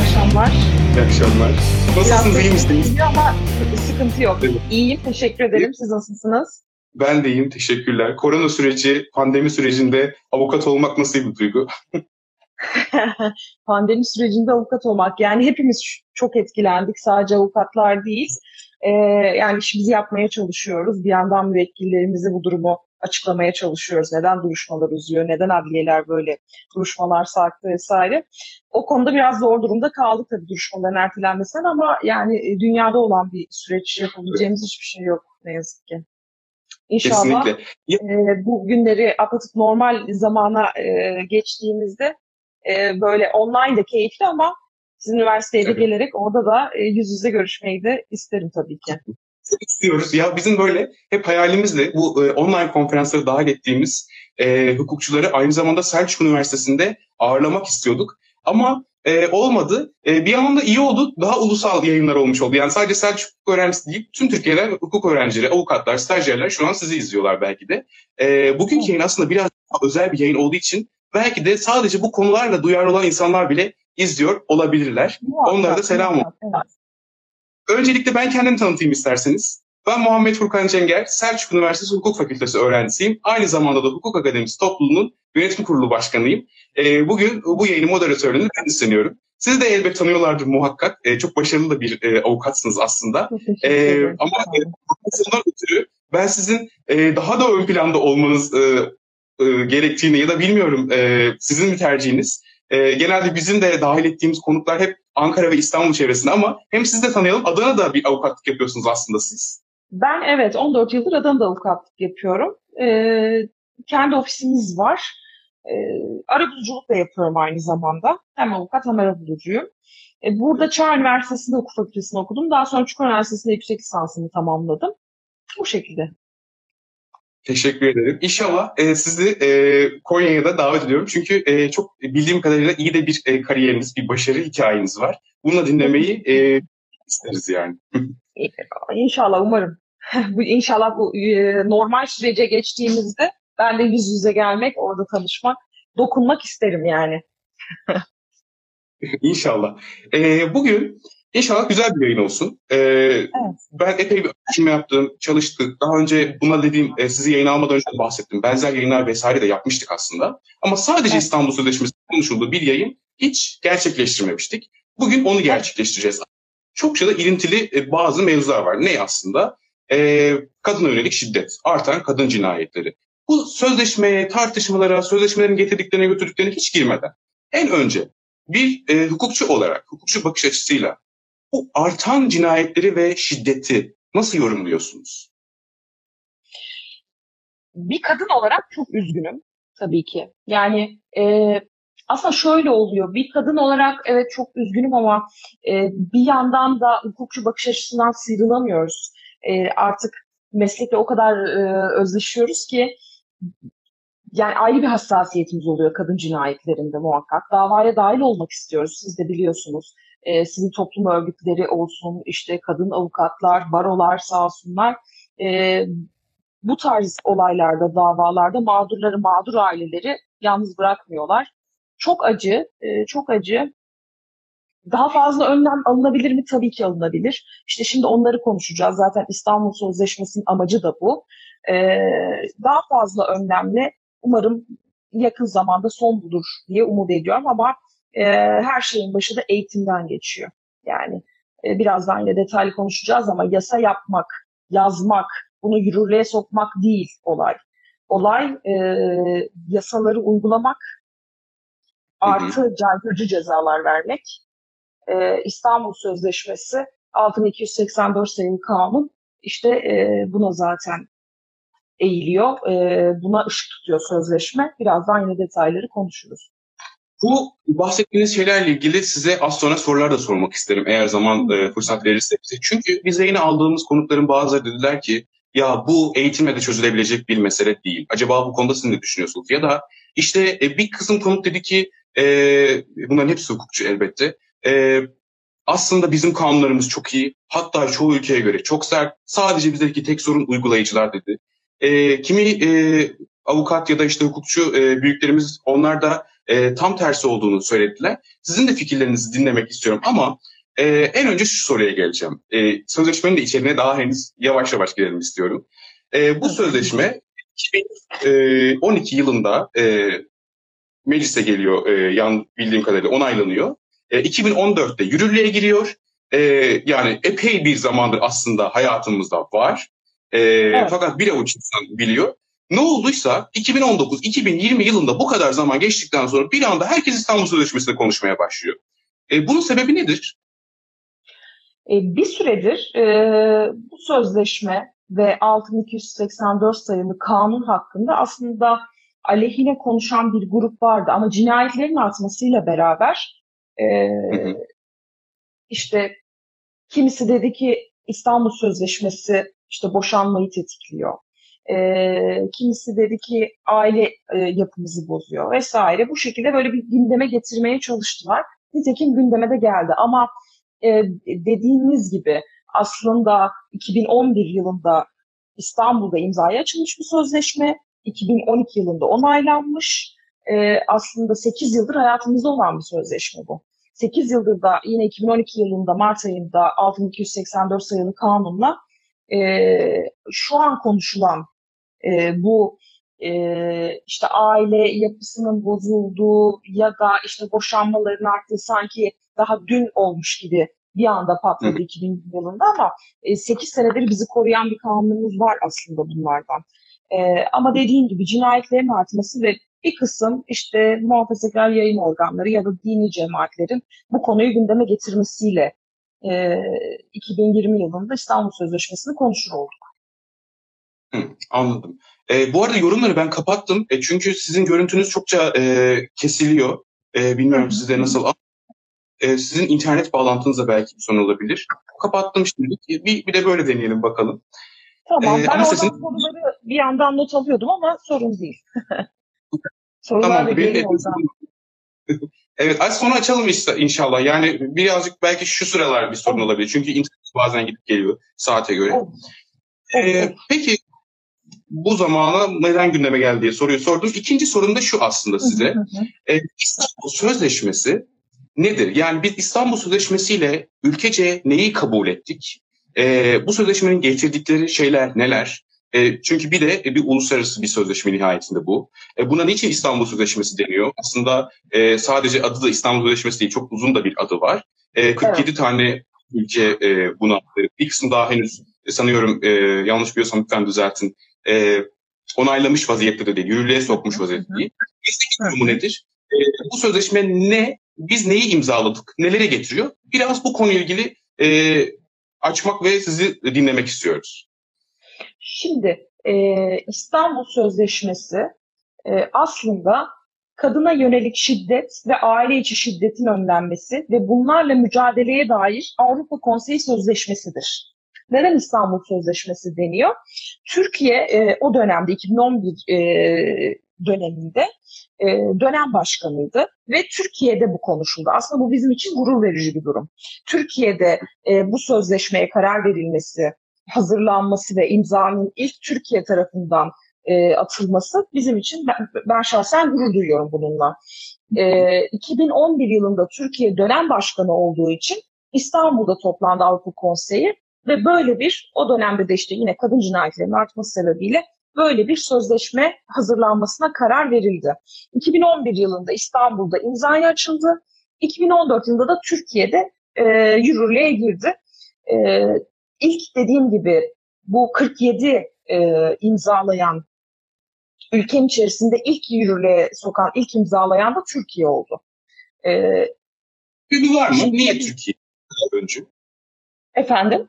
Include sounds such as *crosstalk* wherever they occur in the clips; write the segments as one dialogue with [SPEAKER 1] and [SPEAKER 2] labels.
[SPEAKER 1] akşamlar.
[SPEAKER 2] İyi akşamlar. Nasılsınız, iyi misiniz?
[SPEAKER 1] Ama sıkıntı yok. Evet. İyiyim, teşekkür ederim. Siz nasılsınız?
[SPEAKER 2] Ben de iyiyim, teşekkürler. Korona süreci, pandemi sürecinde avukat olmak nasıl bir duygu? *laughs* *laughs*
[SPEAKER 1] pandemi sürecinde avukat olmak, yani hepimiz çok etkilendik, sadece avukatlar değil. Ee, yani işimizi yapmaya çalışıyoruz. Bir yandan müvekkillerimize bu durumu açıklamaya çalışıyoruz. Neden duruşmalar uzuyor, neden adliyeler böyle duruşmalar sarktı vesaire. O konuda biraz zor durumda kaldık tabii duruşmaların ertelenmesinden ama yani e, dünyada olan bir süreç yapabileceğimiz hiçbir şey yok ne yazık ki. İnşallah e, bu günleri atlatıp normal zamana e, geçtiğimizde e, böyle online de keyifli ama sizin üniversiteye de gelerek orada da e, yüz yüze görüşmeyi de isterim tabii ki
[SPEAKER 2] istiyoruz. Ya bizim böyle hep hayalimizle bu e, online konferansları dahil ettiğimiz e, hukukçuları aynı zamanda Selçuk Üniversitesi'nde ağırlamak istiyorduk. Ama e, olmadı. E, bir yandan da iyi oldu. Daha ulusal yayınlar olmuş oldu. Yani sadece Selçuk öğrencisi değil, tüm Türkiye'den hukuk öğrencileri, avukatlar, stajyerler şu an sizi izliyorlar belki de. E, bugünkü yayın aslında biraz özel bir yayın olduğu için belki de sadece bu konularla duyarlı olan insanlar bile izliyor olabilirler. Onlara da selam olsun. Öncelikle ben kendimi tanıtayım isterseniz. Ben Muhammed Furkan Cenger, Selçuk Üniversitesi Hukuk Fakültesi öğrencisiyim. Aynı zamanda da Hukuk Akademisi topluluğunun yönetim kurulu başkanıyım. E, bugün bu yayını moderatörlüğünü ben üstleniyorum. Sizi de elbet tanıyorlardır muhakkak. E, çok başarılı da bir e, avukatsınız aslında. E, ama e, ötürü ben sizin e, daha da ön planda olmanız e, e, gerektiğini ya da bilmiyorum e, sizin mi tercihiniz? E, genelde bizim de dahil ettiğimiz konuklar hep Ankara ve İstanbul çevresinde ama hem sizi de tanıyalım. Adana'da bir avukatlık yapıyorsunuz aslında siz.
[SPEAKER 1] Ben evet 14 yıldır Adana'da avukatlık yapıyorum. Ee, kendi ofisimiz var. Ee, arabuluculuk da yapıyorum aynı zamanda. Hem avukat hem arabulucuyum. Ee, burada Çağ Üniversitesi'nde hukuk fakültesini okudum. Daha sonra Çukur Üniversitesi'nde yüksek lisansımı tamamladım. Bu şekilde.
[SPEAKER 2] Teşekkür ederim. İnşallah e, sizi e, Konya'ya da davet ediyorum. Çünkü e, çok bildiğim kadarıyla iyi de bir e, kariyeriniz, bir başarı hikayeniz var. Bunu dinlemeyi e, isteriz yani.
[SPEAKER 1] İnşallah umarım. *laughs* İnşallah bu e, normal sürece geçtiğimizde ben de yüz yüze gelmek, orada tanışmak, dokunmak isterim yani.
[SPEAKER 2] İnşallah. E, bugün İnşallah güzel bir yayın olsun. Ee, evet. Ben epey bir araştırma yaptım, çalıştık. Daha önce buna dediğim, e, sizi yayın almadan önce de bahsettim. Benzer yayınlar vesaire de yapmıştık aslında. Ama sadece evet. İstanbul Sözleşmesi konuşulduğu bir yayın hiç gerçekleştirmemiştik. Bugün onu gerçekleştireceğiz. Çokça da ilintili e, bazı mevzular var. Ne aslında? Ee, kadına yönelik şiddet, artan kadın cinayetleri. Bu sözleşmeye, tartışmalara, sözleşmelerin getirdiklerine götürdüklerine hiç girmeden en önce bir e, hukukçu olarak, hukukçu bakış açısıyla bu artan cinayetleri ve şiddeti nasıl yorumluyorsunuz?
[SPEAKER 1] Bir kadın olarak çok üzgünüm tabii ki. Yani e, aslında şöyle oluyor. Bir kadın olarak evet çok üzgünüm ama e, bir yandan da hukukçu bakış açısından sıyrılamıyoruz. E, artık meslekle o kadar e, özleşiyoruz ki yani ayrı bir hassasiyetimiz oluyor kadın cinayetlerinde muhakkak. Davaya dahil olmak istiyoruz. Siz de biliyorsunuz e, sivil toplum örgütleri olsun, işte kadın avukatlar, barolar sağ olsunlar. E, bu tarz olaylarda, davalarda mağdurları, mağdur aileleri yalnız bırakmıyorlar. Çok acı, e, çok acı. Daha fazla önlem alınabilir mi? Tabii ki alınabilir. İşte şimdi onları konuşacağız. Zaten İstanbul Sözleşmesi'nin amacı da bu. Ee, daha fazla önlemle umarım yakın zamanda son bulur diye umut ediyorum ama e, her şeyin başı da eğitimden geçiyor. Yani e, birazdan yine detaylı konuşacağız ama yasa yapmak, yazmak, bunu yürürlüğe sokmak değil olay. Olay e, yasaları uygulamak, artı caydırıcı cezalar vermek. E, İstanbul Sözleşmesi 6284 sayılı kanun işte e, buna zaten eğiliyor. E, buna ışık tutuyor sözleşme. Birazdan yine detayları konuşuruz.
[SPEAKER 2] Bu bahsettiğiniz şeylerle ilgili size az sonra sorular da sormak isterim eğer zaman e, fırsat verirse bize. Çünkü biz yine aldığımız konukların bazıları dediler ki ya bu eğitimle de çözülebilecek bir mesele değil. Acaba bu konuda siz ne düşünüyorsunuz? Ya da işte e, bir kısım konuk dedi ki e, bunların hepsi hukukçu elbette. E, aslında bizim kanunlarımız çok iyi. Hatta çoğu ülkeye göre çok sert. Sadece bizdeki tek sorun uygulayıcılar dedi. E, kimi e, avukat ya da işte hukukçu e, büyüklerimiz onlar da e, tam tersi olduğunu söylediler. Sizin de fikirlerinizi dinlemek istiyorum ama e, en önce şu soruya geleceğim. E, sözleşmenin de içeriğine daha henüz yavaş yavaş girelim istiyorum. E, bu sözleşme 2012 yılında e, meclise geliyor, e, yan bildiğim kadarıyla onaylanıyor. E, 2014'te yürürlüğe giriyor. E, yani epey bir zamandır aslında hayatımızda var. E, evet. Fakat bir avuç insan biliyor. Ne olduysa 2019-2020 yılında bu kadar zaman geçtikten sonra bir anda herkes İstanbul Sözleşmesi'ne konuşmaya başlıyor. E, bunun sebebi nedir?
[SPEAKER 1] E, bir süredir e, bu sözleşme ve 6284 sayılı kanun hakkında aslında aleyhine konuşan bir grup vardı ama cinayetlerin artmasıyla beraber e, işte kimisi dedi ki İstanbul Sözleşmesi işte boşanmayı tetikliyor. E, kimisi dedi ki aile e, yapımızı bozuyor vesaire. Bu şekilde böyle bir gündeme getirmeye çalıştılar. Nitekim gündeme de geldi ama e, dediğiniz gibi aslında 2011 yılında İstanbul'da imzaya açılmış bir sözleşme. 2012 yılında onaylanmış. E, aslında 8 yıldır hayatımızda olan bir sözleşme bu. 8 yıldır da yine 2012 yılında Mart ayında 6284 sayılı kanunla e, şu an konuşulan e, bu e, işte aile yapısının bozulduğu ya da işte boşanmaların arttığı sanki daha dün olmuş gibi bir anda patladı 2000 yılında ama e, 8 senedir bizi koruyan bir kanunumuz var aslında bunlardan. E, ama dediğim gibi cinayetlerin artması ve bir kısım işte muhafazakar yayın organları ya da dini cemaatlerin bu konuyu gündeme getirmesiyle e, 2020 yılında İstanbul Sözleşmesi'ni konuşur olduk.
[SPEAKER 2] Hı, anladım. E, bu arada yorumları ben kapattım. E, çünkü sizin görüntünüz çokça e, kesiliyor. E, bilmiyorum sizde nasıl e, sizin internet bağlantınız da belki bir sorun olabilir. Kapattım şimdi. Bir, bir de böyle deneyelim bakalım.
[SPEAKER 1] Tamam. Ee, ben oradan sesin... soruları bir yandan not alıyordum ama sorun değil. Sorular *laughs* tamam, da bir, *laughs*
[SPEAKER 2] Evet, az sonra açalım inşallah. Yani birazcık belki şu sıralar bir sorun olabilir. Çünkü internet bazen gidip geliyor saate göre. Ee, peki bu zamana neden gündeme geldi diye soruyu sordum. İkinci sorun da şu aslında size. Ee, İstanbul Sözleşmesi nedir? Yani biz İstanbul Sözleşmesi ile ülkece neyi kabul ettik? E, bu sözleşmenin getirdikleri şeyler neler? E, çünkü bir de e, bir uluslararası bir sözleşme nihayetinde bu. E, buna niçin İstanbul Sözleşmesi deniyor? Aslında e, sadece adı da İstanbul Sözleşmesi değil, çok uzun da bir adı var. E, 47 evet. tane ülke e, buna, bir kısmı daha henüz e, sanıyorum e, yanlış biliyorsam lütfen düzeltin, e, onaylamış vaziyette de değil, yürürlüğe sokmuş vaziyette değil. Bizdeki durumu nedir? E, bu sözleşme ne biz neyi imzaladık, nelere getiriyor? Biraz bu konuyla ilgili e, açmak ve sizi dinlemek istiyoruz.
[SPEAKER 1] Şimdi e, İstanbul Sözleşmesi e, aslında kadına yönelik şiddet ve aile içi şiddetin önlenmesi ve bunlarla mücadeleye dair Avrupa Konseyi Sözleşmesi'dir. Neden İstanbul Sözleşmesi deniyor? Türkiye e, o dönemde 2011 e, döneminde e, dönem başkanıydı ve Türkiye'de bu konuşuldu. Aslında bu bizim için gurur verici bir durum. Türkiye'de e, bu sözleşmeye karar verilmesi, hazırlanması ve imzanın ilk Türkiye tarafından e, atılması bizim için ben, ben şahsen gurur duyuyorum bununla. E, 2011 yılında Türkiye dönem başkanı olduğu için İstanbul'da toplandı Avrupa Konseyi ve böyle bir o dönemde de işte yine kadın cinayetlerinin artması sebebiyle böyle bir sözleşme hazırlanmasına karar verildi. 2011 yılında İstanbul'da imzaya açıldı. 2014 yılında da Türkiye'de e, yürürlüğe girdi. E, ilk dediğim gibi bu 47 e, imzalayan ülkenin içerisinde ilk yürürlüğe sokan, ilk imzalayan da Türkiye oldu.
[SPEAKER 2] E, var mı? Niye Türkiye öncü?
[SPEAKER 1] Efendim?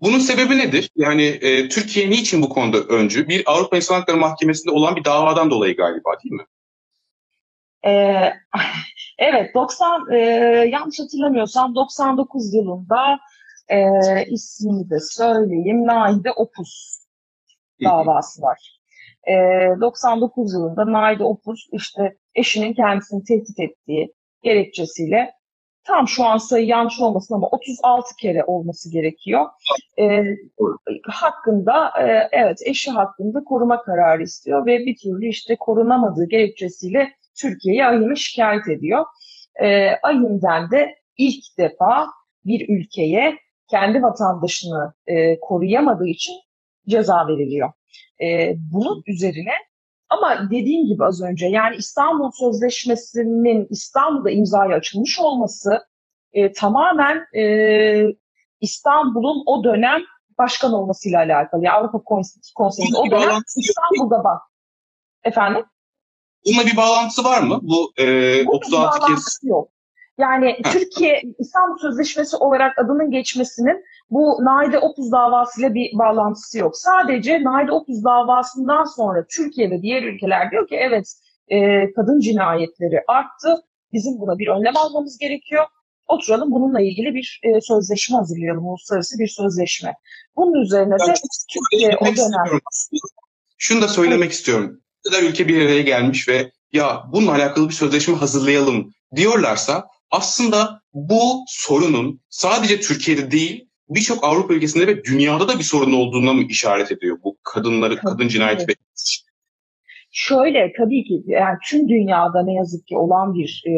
[SPEAKER 2] Bunun sebebi nedir? Yani e, Türkiye niçin bu konuda öncü? Bir Avrupa İnsan Hakları Mahkemesi'nde olan bir davadan dolayı galiba değil mi?
[SPEAKER 1] Ee, *laughs* evet, 90 e, yanlış hatırlamıyorsam 99 yılında e, ismini de söyleyeyim. Naide Opus davası var. E, 99 yılında Naide Opus işte eşinin kendisini tehdit ettiği gerekçesiyle tam şu an sayı yanlış olmasın ama 36 kere olması gerekiyor. E, hakkında e, evet eşi hakkında koruma kararı istiyor ve bir türlü işte korunamadığı gerekçesiyle Türkiye'ye ayını şikayet ediyor. E, ayından de ilk defa bir ülkeye kendi vatandaşını e, koruyamadığı için ceza veriliyor. E, bunun üzerine ama dediğim gibi az önce yani İstanbul Sözleşmesi'nin İstanbul'da imzaya açılmış olması e, tamamen e, İstanbul'un o dönem başkan olmasıyla alakalı. Yani Avrupa Konseyi'nin o dönem İstanbul'da bak. Efendim?
[SPEAKER 2] Bununla bir bağlantısı var mı? Bu e, 36 kez...
[SPEAKER 1] yok. Yani. Türkiye İstanbul Sözleşmesi olarak adının geçmesinin bu Naide Opuz davasıyla bir bağlantısı yok. Sadece Naide Opuz davasından sonra Türkiye ve diğer ülkeler diyor ki evet e, kadın cinayetleri arttı. Bizim buna bir önlem almamız gerekiyor. Oturalım bununla ilgili bir e, sözleşme hazırlayalım, uluslararası bir sözleşme. Bunun üzerine de Türkiye o dönem...
[SPEAKER 2] Şunu da söylemek evet. istiyorum. kadar ülke bir araya gelmiş ve ya bununla alakalı bir sözleşme hazırlayalım diyorlarsa aslında bu sorunun sadece Türkiye'de değil birçok Avrupa ülkesinde ve dünyada da bir sorun olduğuna mı işaret ediyor bu kadınları, kadın cinayeti evet.
[SPEAKER 1] Şöyle tabii ki yani tüm dünyada ne yazık ki olan bir e,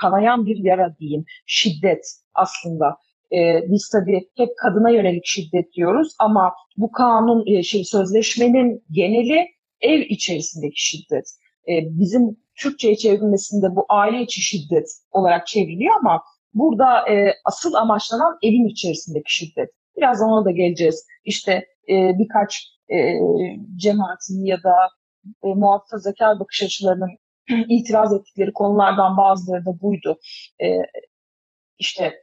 [SPEAKER 1] kanayan bir yara diyeyim şiddet aslında. E, biz tabii hep kadına yönelik şiddet diyoruz ama bu kanun e, şey sözleşmenin geneli ev içerisindeki şiddet. E, bizim Türkçe'ye çevrilmesinde bu aile içi şiddet olarak çevriliyor ama burada e, asıl amaçlanan evin içerisindeki şiddet. Birazdan ona da geleceğiz. İşte e, birkaç e, cemaatin ya da e, muhafazakar bakış açılarının *clears throat* itiraz ettikleri konulardan bazıları da buydu. E, işte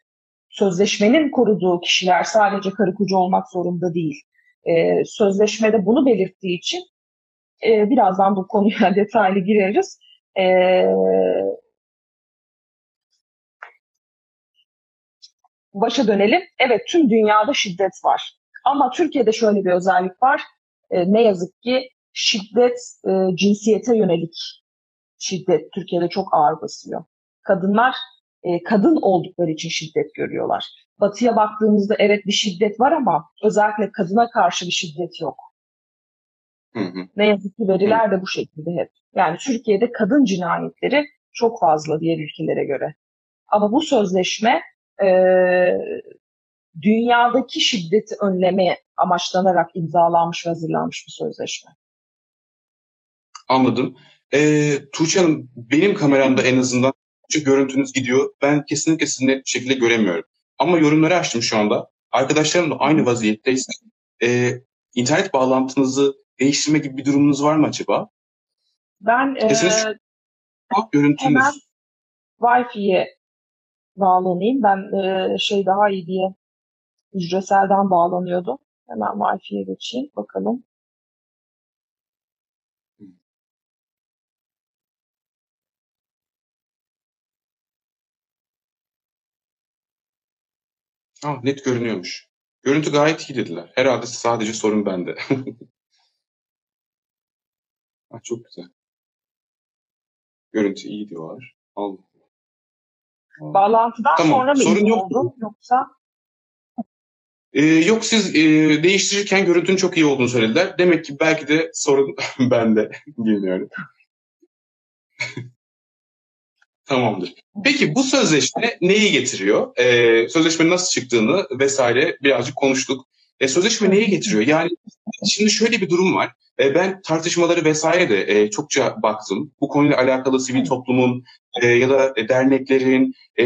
[SPEAKER 1] sözleşmenin koruduğu kişiler sadece karı koca olmak zorunda değil. E, sözleşmede bunu belirttiği için e, birazdan bu konuya *laughs* detaylı gireriz. E, başa dönelim. Evet tüm dünyada şiddet var. Ama Türkiye'de şöyle bir özellik var. E, ne yazık ki şiddet e, cinsiyete yönelik şiddet Türkiye'de çok ağır basıyor. Kadınlar e, kadın oldukları için şiddet görüyorlar. Batıya baktığımızda evet bir şiddet var ama özellikle kadına karşı bir şiddet yok. Hı hı. Ne yazık ki veriler de bu şekilde hep. Yani Türkiye'de kadın cinayetleri çok fazla diğer ülkelere göre. Ama bu sözleşme e, dünyadaki şiddeti önleme amaçlanarak imzalanmış ve hazırlanmış bir sözleşme.
[SPEAKER 2] Anladım. Ee, Tuğçe Hanım, benim kameramda en azından görüntünüz gidiyor. Ben kesinlikle sizi net bir şekilde göremiyorum. Ama yorumları açtım şu anda. Arkadaşlarım da aynı vaziyetteyse. E, internet bağlantınızı değiştirme gibi bir durumunuz var mı acaba?
[SPEAKER 1] Ben e,
[SPEAKER 2] görüntünüz. hemen
[SPEAKER 1] Wi-Fi'ye bağlanayım. Ben e, şey daha iyi diye hücreselden bağlanıyordum. Hemen Wi-Fi'ye geçeyim. Bakalım.
[SPEAKER 2] Ah, net görünüyormuş. Görüntü gayet iyi dediler. Herhalde sadece sorun bende. *laughs* ah, çok güzel. Görüntü iyi diyorlar. Allah.
[SPEAKER 1] Bağlantıdan tamam. sonra mı sorun yok. oldu yoksa?
[SPEAKER 2] Ee, yok siz e, değiştirirken görüntünün çok iyi olduğunu söylediler. Demek ki belki de sorun *laughs* bende. Bilmiyorum. *laughs* Tamamdır. Peki bu sözleşme neyi getiriyor? Ee, sözleşmenin nasıl çıktığını vesaire birazcık konuştuk. E, sözleşme neyi getiriyor? Yani şimdi şöyle bir durum var. E, ben tartışmaları vesaire de e, çokça baktım. Bu konuyla alakalı sivil toplumun e, ya da derneklerin e,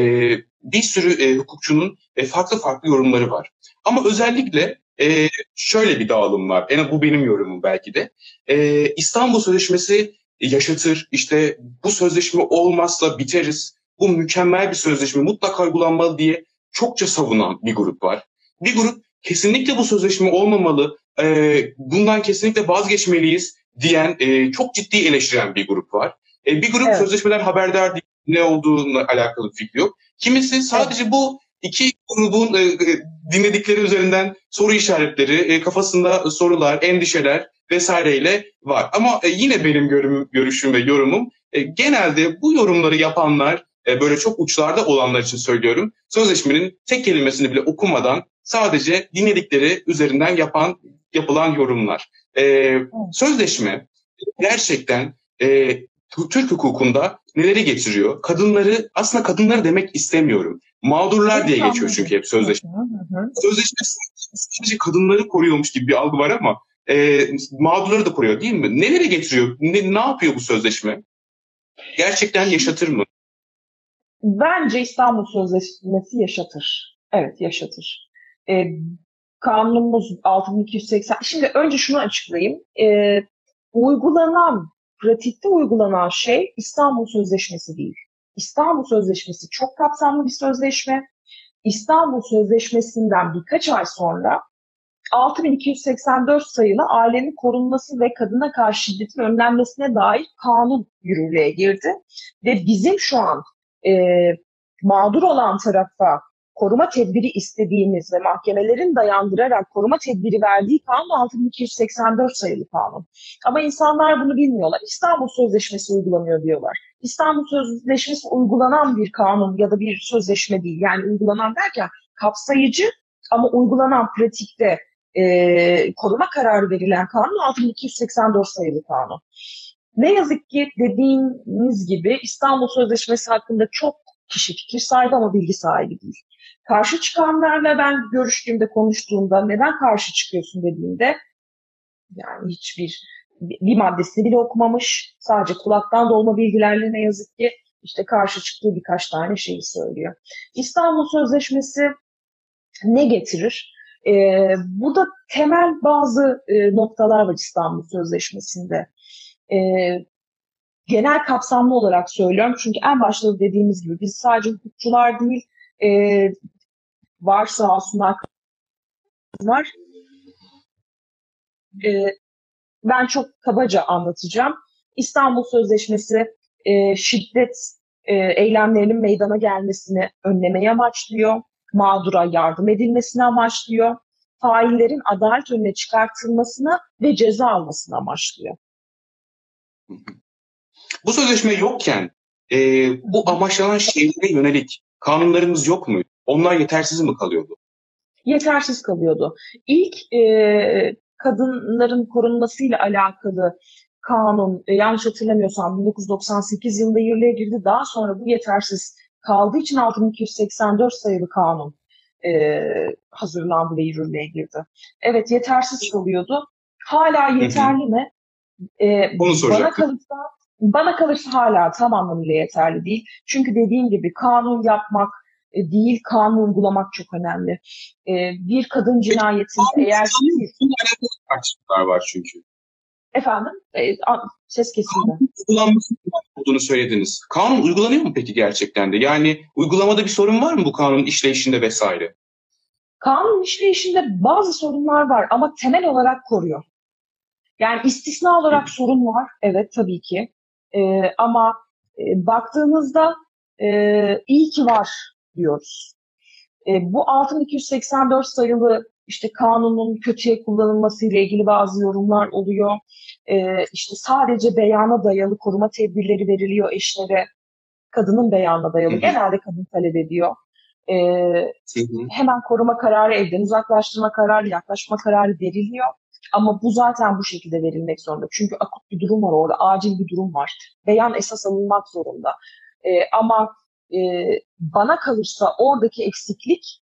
[SPEAKER 2] bir sürü e, hukukçunun e, farklı farklı yorumları var. Ama özellikle e, şöyle bir dağılım var. En bu benim yorumum belki de. E, İstanbul Sözleşmesi yaşatır. İşte bu sözleşme olmazsa biteriz. Bu mükemmel bir sözleşme mutlaka uygulanmalı diye çokça savunan bir grup var. Bir grup kesinlikle bu sözleşme olmamalı, e, bundan kesinlikle vazgeçmeliyiz diyen, e, çok ciddi eleştiren bir grup var. E, bir grup evet. sözleşmeden haberdar değil, ne olduğuna alakalı fikri yok. Kimisi sadece evet. bu iki grubun e, e, dinledikleri üzerinden soru işaretleri, e, kafasında sorular, endişeler vesaireyle var. Ama e, yine benim görüm, görüşüm ve yorumum e, genelde bu yorumları yapanlar e, böyle çok uçlarda olanlar için söylüyorum. Sözleşmenin tek kelimesini bile okumadan sadece dinledikleri üzerinden yapan yapılan yorumlar. E, sözleşme gerçekten e, Türk hukukunda neleri getiriyor? Kadınları, aslında kadınları demek istemiyorum. Mağdurlar diye geçiyor çünkü hep sözleşme. Sözleşme sadece kadınları koruyormuş gibi bir algı var ama e, mağdurları da koruyor değil mi? Neleri getiriyor? Ne, ne yapıyor bu sözleşme? Gerçekten yaşatır mı?
[SPEAKER 1] Bence İstanbul Sözleşmesi yaşatır. Evet yaşatır. E, kanunumuz 6280. Şimdi önce şunu açıklayayım. E, uygulanan, pratikte uygulanan şey İstanbul Sözleşmesi değil. İstanbul Sözleşmesi çok kapsamlı bir sözleşme. İstanbul Sözleşmesi'nden birkaç ay sonra 6284 sayılı ailenin korunması ve kadına karşı şiddetin önlenmesine dair kanun yürürlüğe girdi. Ve bizim şu an e, mağdur olan tarafa koruma tedbiri istediğimiz ve mahkemelerin dayandırarak koruma tedbiri verdiği kanun 6284 sayılı kanun. Ama insanlar bunu bilmiyorlar. İstanbul Sözleşmesi uygulanıyor diyorlar. İstanbul Sözleşmesi uygulanan bir kanun ya da bir sözleşme değil. Yani uygulanan derken kapsayıcı ama uygulanan pratikte e, koruma kararı verilen kanun 6284 sayılı kanun. Ne yazık ki dediğiniz gibi İstanbul Sözleşmesi hakkında çok kişi fikir sahibi ama bilgi sahibi değil. Karşı çıkanlarla ben görüştüğümde, konuştuğumda neden karşı çıkıyorsun dediğimde yani hiçbir bir maddesini bile okumamış. Sadece kulaktan dolma bilgilerle ne yazık ki işte karşı çıktığı birkaç tane şeyi söylüyor. İstanbul Sözleşmesi ne getirir? Ee, burada temel bazı e, noktalar var İstanbul Sözleşmesi'nde. Ee, genel kapsamlı olarak söylüyorum. Çünkü en başta dediğimiz gibi biz sadece hukukçular değil, e, varsa olsunlar var. E, ben çok kabaca anlatacağım. İstanbul Sözleşmesi e, şiddet e, eylemlerinin meydana gelmesini önlemeye amaçlıyor. Mağdura yardım edilmesini amaçlıyor. Faillerin adalet önüne çıkartılmasını ve ceza almasını amaçlıyor.
[SPEAKER 2] Bu sözleşme yokken e, bu amaçlanan şeylere yönelik kanunlarımız yok mu? Onlar yetersiz mi kalıyordu?
[SPEAKER 1] Yetersiz kalıyordu. İlk e, kadınların korunmasıyla alakalı kanun, e, yanlış hatırlamıyorsam 1998 yılında yürürlüğe girdi. Daha sonra bu yetersiz kaldığı için 6284 sayılı kanun e, hazırlandı ve yürürlüğe girdi. Evet yetersiz kalıyordu. Hala yeterli mi?
[SPEAKER 2] E, Bunu
[SPEAKER 1] bana kalırsa, bana kalırsa hala tam anlamıyla yeterli değil. Çünkü dediğim gibi kanun yapmak e, değil, kanun uygulamak çok önemli. E, bir kadın cinayetinde eğer...
[SPEAKER 2] Tartışmalar var çünkü.
[SPEAKER 1] Efendim? E, ses kesildi.
[SPEAKER 2] Uygulanması olduğunu söylediniz. Kanun uygulanıyor mu peki gerçekten de? Yani uygulamada bir sorun var mı bu kanunun işleyişinde vesaire?
[SPEAKER 1] Kanun işleyişinde bazı sorunlar var ama temel olarak koruyor. Yani istisna olarak sorun var. Evet tabii ki. E, ama e, baktığınızda e, iyi ki var diyoruz. E, bu 6284 sayılı işte kanunun kötüye kullanılması ile ilgili bazı yorumlar oluyor. E, işte sadece beyana dayalı koruma tedbirleri veriliyor eşlere. Kadının beyanına dayalı. Genelde kadın talep ediyor. E, hemen koruma kararı, evden uzaklaştırma kararı, yaklaşma kararı veriliyor. Ama bu zaten bu şekilde verilmek zorunda. Çünkü akut bir durum var orada, acil bir durum var. Beyan esas alınmak zorunda. E, ama e, bana kalırsa oradaki eksiklik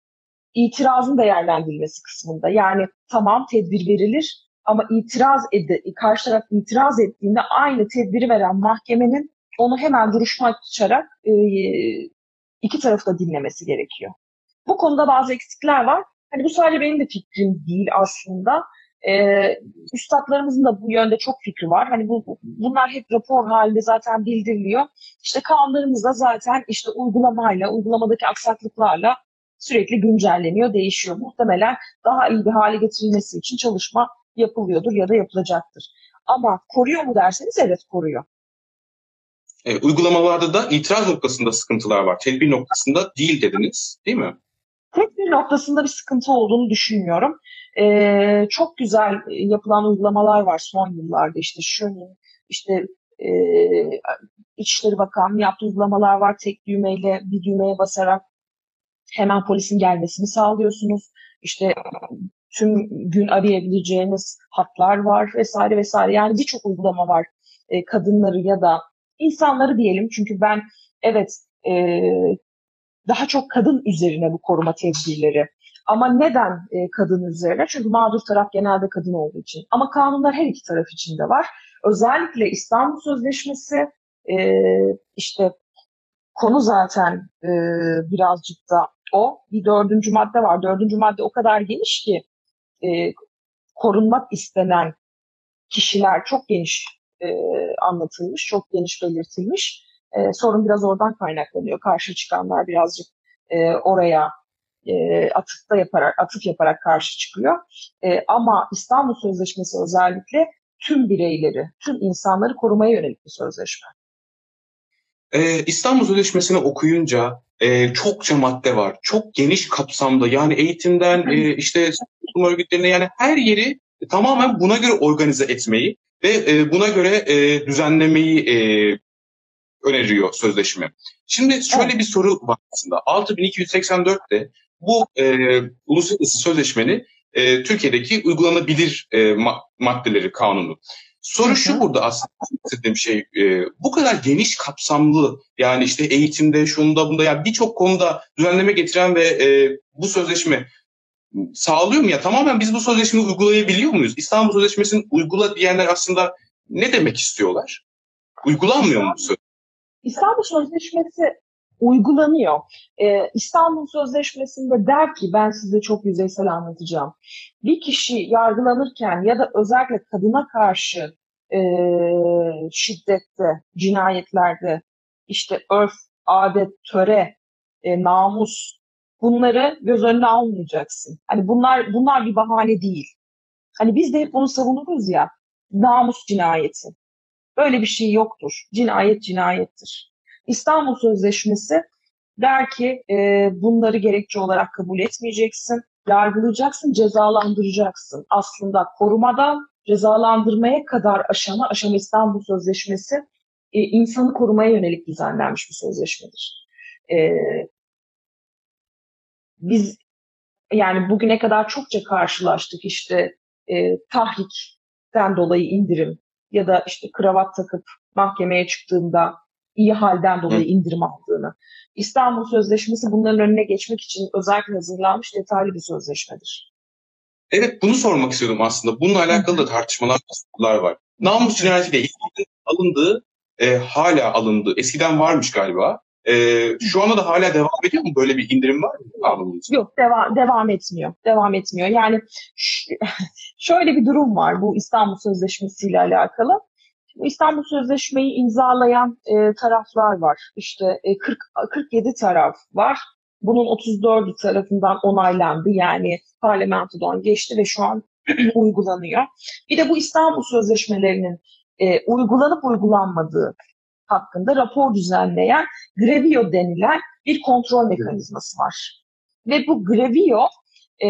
[SPEAKER 1] itirazın değerlendirilmesi kısmında. Yani tamam tedbir verilir ama itiraz ed karşı taraf itiraz ettiğinde aynı tedbiri veren mahkemenin onu hemen duruşma açarak e, iki tarafı da dinlemesi gerekiyor. Bu konuda bazı eksikler var. Hani bu sadece benim de fikrim değil aslında. Ee, üstadlarımızın da bu yönde çok fikri var. Hani bu, bunlar hep rapor halinde zaten bildiriliyor. İşte kanunlarımız da zaten işte uygulamayla, uygulamadaki aksaklıklarla sürekli güncelleniyor, değişiyor. Muhtemelen daha iyi bir hale getirilmesi için çalışma yapılıyordur ya da yapılacaktır. Ama koruyor mu derseniz evet koruyor.
[SPEAKER 2] E, uygulamalarda da itiraz noktasında sıkıntılar var. Tedbir noktasında değil dediniz değil mi?
[SPEAKER 1] Tedbir noktasında bir sıkıntı olduğunu düşünmüyorum. Ee, çok güzel yapılan uygulamalar var son yıllarda. İşte şunun, işte e, İçişleri Bakanlığı yaptığı uygulamalar var. Tek düğmeyle bir düğmeye basarak hemen polisin gelmesini sağlıyorsunuz. İşte tüm gün arayabileceğiniz hatlar var vesaire vesaire. Yani birçok uygulama var. E, kadınları ya da insanları diyelim çünkü ben evet e, daha çok kadın üzerine bu koruma tedbirleri. Ama neden e, kadın üzerine? Çünkü mağdur taraf genelde kadın olduğu için. Ama kanunlar her iki taraf için de var. Özellikle İstanbul Sözleşmesi e, işte konu zaten e, birazcık da o. Bir dördüncü madde var. Dördüncü madde o kadar geniş ki e, korunmak istenen kişiler çok geniş e, anlatılmış, çok geniş belirtilmiş. E, sorun biraz oradan kaynaklanıyor. Karşı çıkanlar birazcık e, oraya e, atıfta yaparak, atıf yaparak karşı çıkıyor. E, ama İstanbul Sözleşmesi özellikle tüm bireyleri, tüm insanları korumaya yönelik bir sözleşme.
[SPEAKER 2] Ee, İstanbul Sözleşmesi'ni okuyunca e, çokça madde var. Çok geniş kapsamda yani eğitimden e, işte toplum örgütlerine yani her yeri tamamen buna göre organize etmeyi ve e, buna göre e, düzenlemeyi e, öneriyor sözleşme. Şimdi şöyle evet. bir soru var aslında. 6284'te bu e, uluslararası sözleşmenin e, Türkiye'deki uygulanabilir e, ma- maddeleri kanunu. Soru Hı-hı. şu burada aslında istediğim şey e, bu kadar geniş kapsamlı yani işte eğitimde şunda bunda yani birçok konuda düzenleme getiren ve e, bu sözleşme sağlıyor mu ya tamamen biz bu sözleşmeyi uygulayabiliyor muyuz? İstanbul Sözleşmesi'ni uygula diyenler aslında ne demek istiyorlar? Uygulanmıyor mu bu söz?
[SPEAKER 1] İstanbul Sözleşmesi uygulanıyor. Ee, İstanbul Sözleşmesi'nde der ki ben size çok yüzeysel anlatacağım. Bir kişi yargılanırken ya da özellikle kadına karşı e, şiddette, cinayetlerde işte örf, adet, töre, e, namus bunları göz önüne almayacaksın. Hani bunlar bunlar bir bahane değil. Hani biz de hep bunu savunuruz ya. Namus cinayeti. Böyle bir şey yoktur. Cinayet cinayettir. İstanbul Sözleşmesi der ki e, bunları gerekçe olarak kabul etmeyeceksin, yargılayacaksın, cezalandıracaksın. Aslında korumadan cezalandırmaya kadar aşama, aşama İstanbul Sözleşmesi e, insanı korumaya yönelik düzenlenmiş bir sözleşmedir. E, biz yani bugüne kadar çokça karşılaştık işte e, tahrikten dolayı indirim ya da işte kravat takıp mahkemeye çıktığında iyi halden dolayı Hı. indirim aldığını. İstanbul Sözleşmesi bunların önüne geçmek için özellikle hazırlanmış detaylı bir sözleşmedir.
[SPEAKER 2] Evet bunu sormak istiyordum aslında. Bununla alakalı da tartışmalar var. Namus cinayetiyle ilgili alındığı, e, hala alındı. Eskiden varmış galiba. E, şu anda da hala devam ediyor mu? Böyle bir indirim var mı
[SPEAKER 1] Yok devam, devam etmiyor. Devam etmiyor. Yani *laughs* şöyle bir durum var bu İstanbul Sözleşmesi ile alakalı. İstanbul Sözleşmeyi imzalayan e, taraflar var. İşte e, 40, 47 taraf var. Bunun 34'ü tarafından onaylandı. Yani parlamentodan geçti ve şu an *clears throat* uygulanıyor. Bir de bu İstanbul Sözleşmelerinin e, uygulanıp uygulanmadığı hakkında rapor düzenleyen Grevio denilen bir kontrol mekanizması var. Ve bu Grevio e,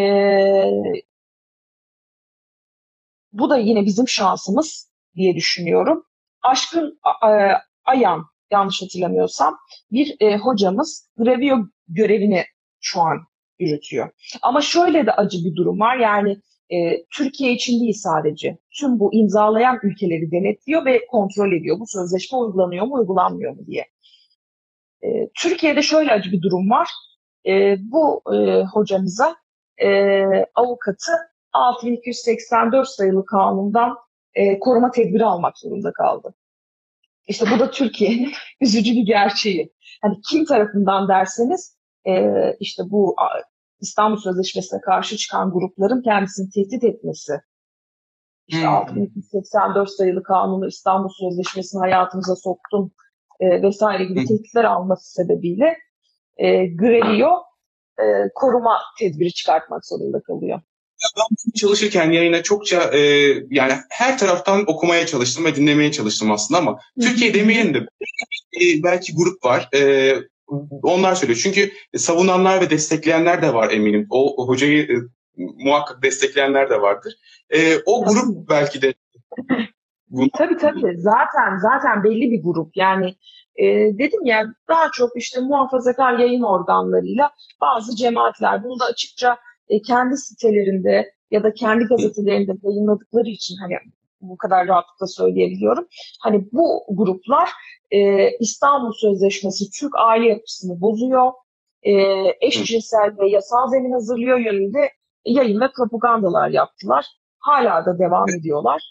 [SPEAKER 1] bu da yine bizim şansımız diye düşünüyorum. Aşkın e, Ayan yanlış hatırlamıyorsam bir e, hocamız Grevio görevini şu an yürütüyor. Ama şöyle de acı bir durum var. Yani e, Türkiye için değil sadece. Tüm bu imzalayan ülkeleri denetliyor ve kontrol ediyor. Bu sözleşme uygulanıyor mu, uygulanmıyor mu diye. E, Türkiye'de şöyle acı bir durum var. E, bu e, hocamıza e, avukatı 6284 sayılı kanundan e, koruma tedbiri almak zorunda kaldı. İşte bu da Türkiye'nin *laughs* üzücü bir gerçeği. Hani kim tarafından derseniz e, işte bu İstanbul Sözleşmesi'ne karşı çıkan grupların kendisini tehdit etmesi. İşte hmm. 6284 sayılı kanunu İstanbul Sözleşmesi'ni hayatımıza soktum e, vesaire gibi hmm. tehditler alması sebebiyle e, Grelio e, koruma tedbiri çıkartmak zorunda kalıyor.
[SPEAKER 2] Ben çalışırken yayına çokça e, yani her taraftan okumaya çalıştım ve dinlemeye çalıştım aslında ama Türkiye demeyelim de e, belki grup var. E, onlar söylüyor. Çünkü savunanlar ve destekleyenler de var eminim. O, o hocayı e, muhakkak destekleyenler de vardır. E, o grup belki de
[SPEAKER 1] bunu... *laughs* Tabii tabii. Zaten zaten belli bir grup. Yani e, dedim ya daha çok işte muhafazakar yayın organlarıyla bazı cemaatler bunu da açıkça e, kendi sitelerinde ya da kendi gazetelerinde yayınladıkları için hani bu kadar rahatlıkla söyleyebiliyorum. Hani bu gruplar e, İstanbul Sözleşmesi Türk aile yapısını bozuyor. E, eşcinsel ve yasal zemin hazırlıyor yönünde yayın ve propagandalar yaptılar. Hala da devam ediyorlar.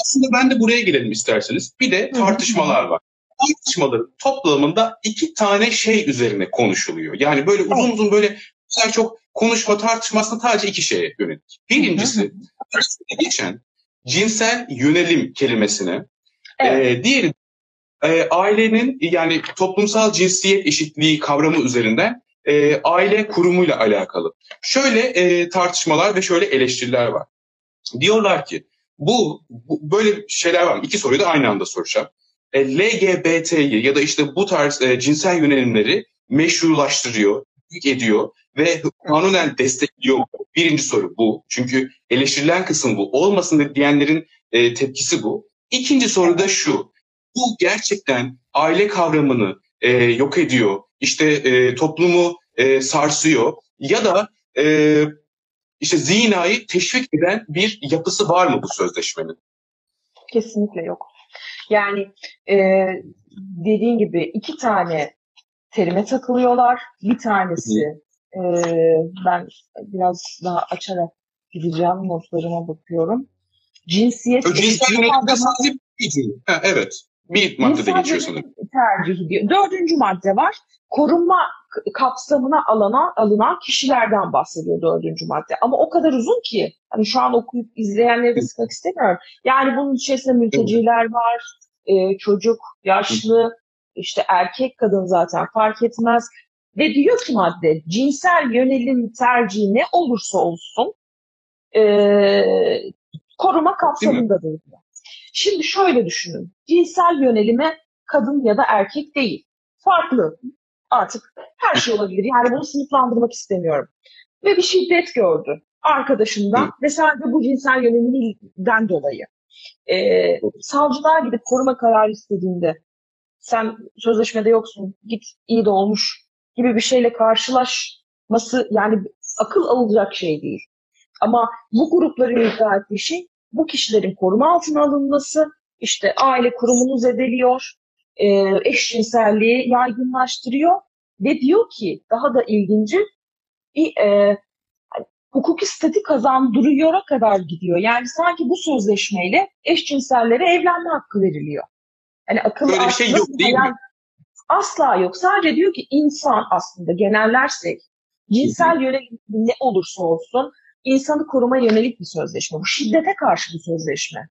[SPEAKER 2] Aslında ben de buraya girelim isterseniz. Bir de tartışmalar var. Tartışmaların toplamında iki tane şey üzerine konuşuluyor. Yani böyle uzun uzun böyle çok konuşma tartışmasında sadece iki şeye yönelik. Birincisi geçen cinsel yönelim kelimesine, evet. e, diğeri e, ailenin yani toplumsal cinsiyet eşitliği kavramı üzerinden e, aile kurumuyla alakalı. Şöyle e, tartışmalar ve şöyle eleştiriler var. Diyorlar ki bu, bu böyle şeyler var. İki soruyu da aynı anda soracağım. E, LGBT'yi ya da işte bu tarz e, cinsel yönelimleri meşrulaştırıyor, ediyor ve kanunen destekliyor. Birinci soru bu. Çünkü eleştirilen kısım bu. Olmasın diyenlerin e, tepkisi bu. İkinci soru da şu. Bu gerçekten aile kavramını e, yok ediyor. İşte e, toplumu e, sarsıyor. Ya da e, işte zinayı teşvik eden bir yapısı var mı bu sözleşmenin?
[SPEAKER 1] Kesinlikle yok. Yani e, dediğin gibi iki tane terime takılıyorlar. Bir tanesi e, ben biraz daha açarak gideceğim notlarıma bakıyorum. Cinsiyet
[SPEAKER 2] yönetimde sadece bir evet. Bir maddede geçiyor sanırım.
[SPEAKER 1] Tercihi diyor. Dördüncü madde var. Korunma kapsamına alana, alınan kişilerden bahsediyor dördüncü madde. Ama o kadar uzun ki hani şu an okuyup izleyenleri de sıkmak istemiyorum. Yani bunun içerisinde mülteciler var, e, çocuk, yaşlı, işte erkek kadın zaten fark etmez. Ve diyor ki madde cinsel yönelim tercihi ne olursa olsun e, koruma kapsamındadır diyor. Şimdi şöyle düşünün. Cinsel yönelime kadın ya da erkek değil. Farklı. Artık her şey olabilir. Yani bunu sınıflandırmak istemiyorum. Ve bir şiddet gördü arkadaşından ve sadece bu cinsel yönelimden dolayı. Ee, savcılığa gidip koruma kararı istediğinde sen sözleşmede yoksun, git iyi de olmuş gibi bir şeyle karşılaşması yani akıl alacak şey değil. Ama bu grupların iddia ettiği şey bu kişilerin koruma altına alınması, işte aile kurumunu zedeliyor, e, eşcinselliği yaygınlaştırıyor ve diyor ki daha da ilginci bir e, hukuki statü kazandırıyora kadar gidiyor. Yani sanki bu sözleşmeyle eşcinsellere evlenme hakkı veriliyor.
[SPEAKER 2] Yani akıl Böyle bir şey yok değil mi?
[SPEAKER 1] Asla yok. Sadece diyor ki insan aslında genellersek cinsel yönelim ne olursa olsun insanı koruma yönelik bir sözleşme. Bu şiddete karşı bir sözleşme.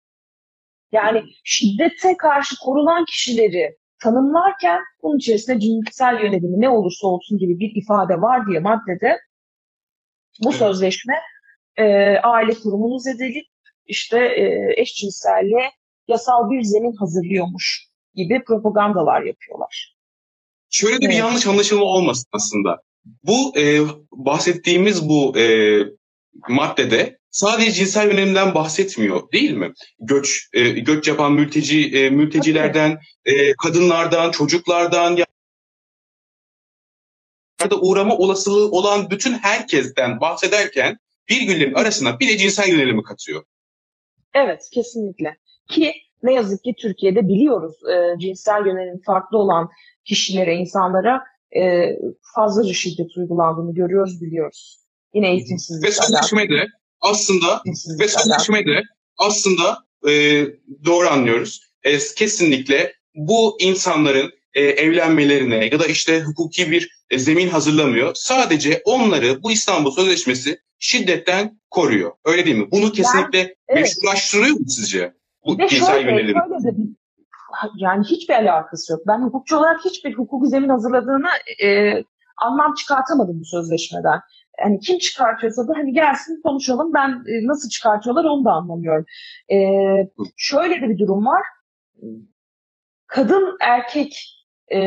[SPEAKER 1] Yani şiddete karşı korunan kişileri tanımlarken bunun içerisinde cinsel yönelimi ne olursa olsun gibi bir ifade var diye maddede bu evet. sözleşme e, aile kurumunu zedelip işte e, eşcinselliğe yasal bir zemin hazırlıyormuş gibi propagandalar yapıyorlar.
[SPEAKER 2] Şöyle de bir evet. yanlış anlaşılma olmasın aslında. Bu e, bahsettiğimiz bu e, maddede sadece cinsel yönelimden bahsetmiyor değil mi? Göç e, göç yapan mülteci e, mültecilerden, e, kadınlardan, çocuklardan ya da uğrama olasılığı olan bütün herkesten bahsederken virgüllerin arasına bir de cinsel yönelimi katıyor.
[SPEAKER 1] Evet, kesinlikle. Ki ne yazık ki Türkiye'de biliyoruz e, cinsel yönelim farklı olan kişilere, insanlara e, fazlaca şiddet uygulandığını görüyoruz, biliyoruz. Yine eğitimsizlik.
[SPEAKER 2] Ve sözleşmede aslında ve sözleşmede aslında e, doğru anlıyoruz. E, kesinlikle bu insanların e, evlenmelerine ya da işte hukuki bir e, zemin hazırlamıyor. Sadece onları bu İstanbul Sözleşmesi şiddetten koruyor. Öyle değil mi? Bunu kesinlikle ben, evet. meşrulaştırıyor mu sizce? Bu
[SPEAKER 1] Ve şöyle, yönelim. Şöyle de yani hiçbir alakası yok. Ben hukukçu olarak hiçbir hukuki zemin hazırladığını e, anlam çıkartamadım bu sözleşmeden. Yani kim çıkartıyorsa da hani gelsin konuşalım. Ben e, nasıl çıkartıyorlar onu da anlamıyorum. E, şöyle de bir durum var. Kadın erkek e,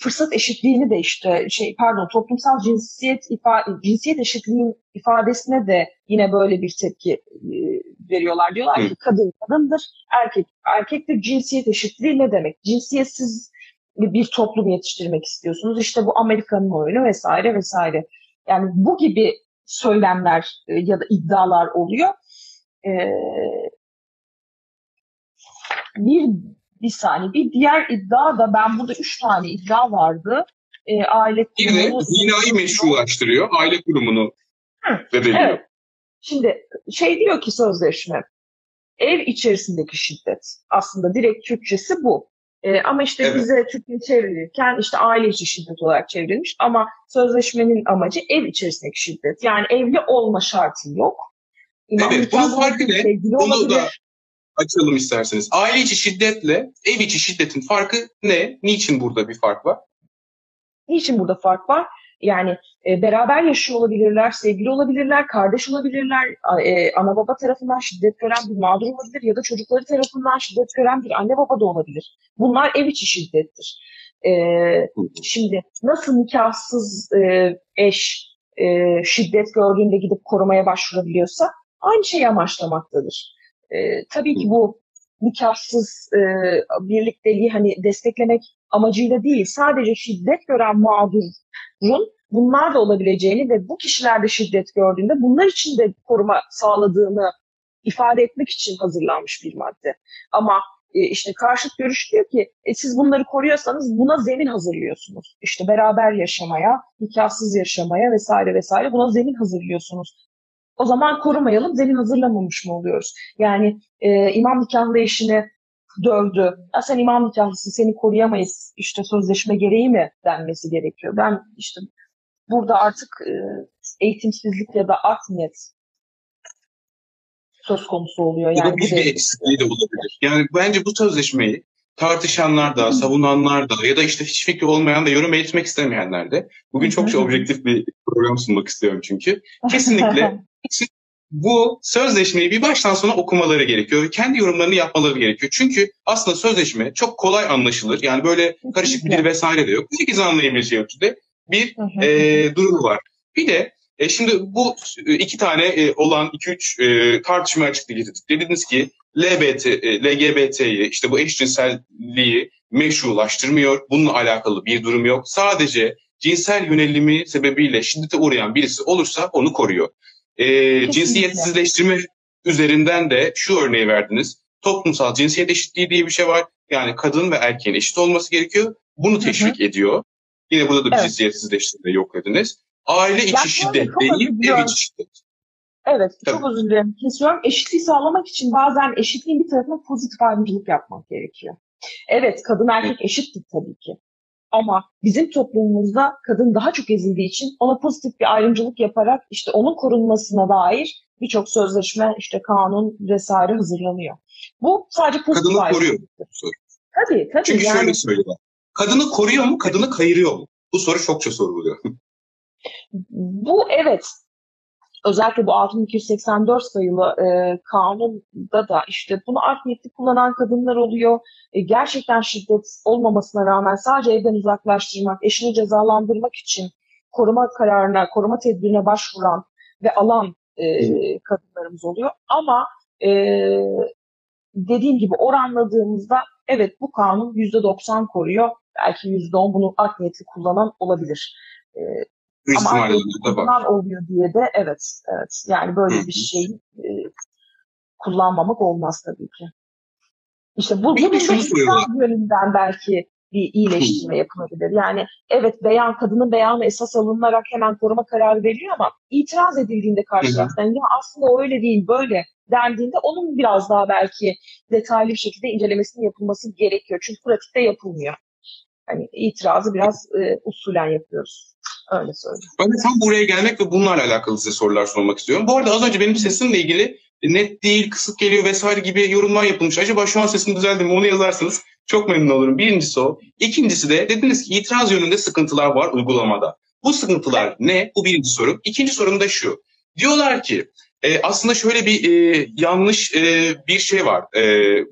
[SPEAKER 1] fırsat eşitliğini de işte şey pardon toplumsal cinsiyet ifa cinsiyet eşitliğinin ifadesine de yine böyle bir tepki e, veriyorlar. Diyorlar ki kadın kadındır, erkek erkektir. Cinsiyet eşitliği ne demek? Cinsiyetsiz bir toplum yetiştirmek istiyorsunuz. İşte bu Amerika'nın oyunu vesaire vesaire. Yani bu gibi söylemler e, ya da iddialar oluyor. E, bir bir saniye bir diğer iddia da ben burada üç tane iddia vardı. E, aile
[SPEAKER 2] Bir de
[SPEAKER 1] kurumunu-
[SPEAKER 2] zinayı meşrulaştırıyor, aile kurumunu
[SPEAKER 1] Hı. Evet. Şimdi şey diyor ki sözleşme ev içerisindeki şiddet aslında direkt Türkçesi bu. Ee, ama işte
[SPEAKER 2] Evet.
[SPEAKER 1] bize Türkçe çevrilirken işte aile içi şiddet olarak çevrilmiş ama sözleşmenin amacı ev içerisindeki şiddet. Yani evli olma şartı yok. İmam
[SPEAKER 2] Evet, bunun farkı ne? Bunu da-. Açalım isterseniz. Aile içi şiddetle ev içi şiddetin farkı ne? Niçin burada bir fark var?
[SPEAKER 1] Niçin burada fark var? Yani e, beraber yaşıyor olabilirler, sevgili olabilirler, kardeş olabilirler, e, ana baba tarafından şiddet gören bir mağdur olabilir ya da çocukları tarafından şiddet gören bir anne baba da olabilir. Bunlar ev içi şiddettir. E, şimdi nasıl nikahsız e, eş e, şiddet gördüğünde gidip korumaya başvurabiliyorsa aynı şeyi amaçlamaktadır. E, tabii ki bu nikahsız e, birlikteliği hani desteklemek amacıyla değil, sadece şiddet gören mağdurun bunlar da olabileceğini ve bu kişiler de şiddet gördüğünde bunlar için de koruma sağladığını ifade etmek için hazırlanmış bir madde. Ama e, işte karşıt görüş diyor ki e, siz bunları koruyorsanız buna zemin hazırlıyorsunuz. İşte beraber yaşamaya, nikahsız yaşamaya vesaire vesaire buna zemin hazırlıyorsunuz. O zaman korumayalım, zemin hazırlamamış mı oluyoruz? Yani e, imam nikahlı eşini dövdü. Ya sen imam nikahlısın seni koruyamayız işte sözleşme gereği mi denmesi gerekiyor. Ben işte burada artık e, eğitimsizlik ya da art niyet söz konusu oluyor.
[SPEAKER 2] Ya
[SPEAKER 1] Yani
[SPEAKER 2] da
[SPEAKER 1] bu
[SPEAKER 2] bir, bir
[SPEAKER 1] devlet-
[SPEAKER 2] eksikliği de olabilir. Yani bence bu sözleşmeyi tartışanlar da, savunanlar da ya da işte hiç fikri olmayan da yorum etmek istemeyenler de. Bugün
[SPEAKER 1] hı.
[SPEAKER 2] objektif bir program sunmak istiyorum çünkü. Kesinlikle *laughs* bu sözleşmeyi bir baştan sona okumaları gerekiyor ve kendi yorumlarını yapmaları gerekiyor. Çünkü aslında sözleşme çok kolay anlaşılır. Yani böyle karışık bir dil vesaire de yok. Herkes anlayabileceği ölçüde bir e, durumu var. Bir de e, şimdi bu e, iki tane e, olan iki üç e, tartışmaya açıklık getirdik. Dediniz ki LBT, e, LGBT'yi işte bu eşcinselliği meşrulaştırmıyor. Bununla alakalı bir durum yok. Sadece cinsel yönelimi sebebiyle şiddete uğrayan birisi olursa onu koruyor. E, cinsiyetsizleştirme üzerinden de şu örneği verdiniz. Toplumsal cinsiyet eşitliği diye bir şey var. Yani kadın ve erkeğin eşit olması gerekiyor. Bunu teşvik ediyor. Yine burada da bir
[SPEAKER 1] Evet.
[SPEAKER 2] cinsiyetsizleştirme yok dediniz. Aile içi
[SPEAKER 1] Yani
[SPEAKER 2] şiddet değil, ev içi şiddet.
[SPEAKER 1] Evet,
[SPEAKER 2] Tabii.
[SPEAKER 1] çok özür dilerim. Kesiyorum. Eşitliği sağlamak için bazen eşitliğin bir tarafına pozitif ayrımcılık yapmak gerekiyor. Evet, kadın erkek eşittir tabii ki. Ama bizim toplumumuzda kadın daha çok ezildiği için ona pozitif bir ayrımcılık yaparak işte onun korunmasına dair birçok sözleşme, işte kanun vesaire hazırlanıyor. Bu sadece pozitif
[SPEAKER 2] Kadını koruyor. bu soru.
[SPEAKER 1] Tabii, tabii.
[SPEAKER 2] Çünkü
[SPEAKER 1] yani,
[SPEAKER 2] şöyle söylüyorlar. Kadını koruyor mu, kadını kayırıyor mu? Bu soru çokça soruluyor.
[SPEAKER 1] Bu evet. Özellikle bu 6284 sayılı e, kanunda da işte bunu art niyetli kullanan kadınlar oluyor. E, gerçekten şiddet olmamasına rağmen sadece evden uzaklaştırmak, eşini cezalandırmak için koruma kararına, koruma tedbirine başvuran ve alan e, kadınlarımız oluyor. Ama e, dediğim gibi oranladığımızda evet bu kanun %90 koruyor. Belki %10 bunu art niyetli kullanan olabilir. E, Ama
[SPEAKER 2] ihtimalle
[SPEAKER 1] bunlar oluyor diye de evet, evet. Yani böyle
[SPEAKER 2] Hı
[SPEAKER 1] bir şeyi e, kullanmamak olmaz tabii ki. İşte bu, bunun da itiraz yönünden belki bir iyileştirme yapılabilir. Yani evet beyan kadının beyanı esas alınarak hemen koruma kararı veriliyor ama itiraz edildiğinde karşı
[SPEAKER 2] Hı hı.
[SPEAKER 1] taraftan ya aslında o öyle değil böyle dendiğinde onun biraz daha belki detaylı bir şekilde incelemesinin yapılması gerekiyor. Çünkü pratikte yapılmıyor. Hani itirazı biraz e, usulen yapıyoruz. Öyle söyleyeyim.
[SPEAKER 2] Ben de tam buraya gelmek ve bunlarla alakalı size sorular sormak istiyorum. Bu arada az önce benim sesimle ilgili net değil, kısık geliyor vesaire gibi yorumlar yapılmış. Acaba şu an sesim düzeldi mi onu yazarsanız çok memnun olurum. Birincisi o. İkincisi de dediniz ki itiraz yönünde sıkıntılar var uygulamada. Bu sıkıntılar ne? Bu birinci soru. İkinci sorum da şu. Diyorlar ki e, aslında şöyle bir e, yanlış e, bir şey var. E,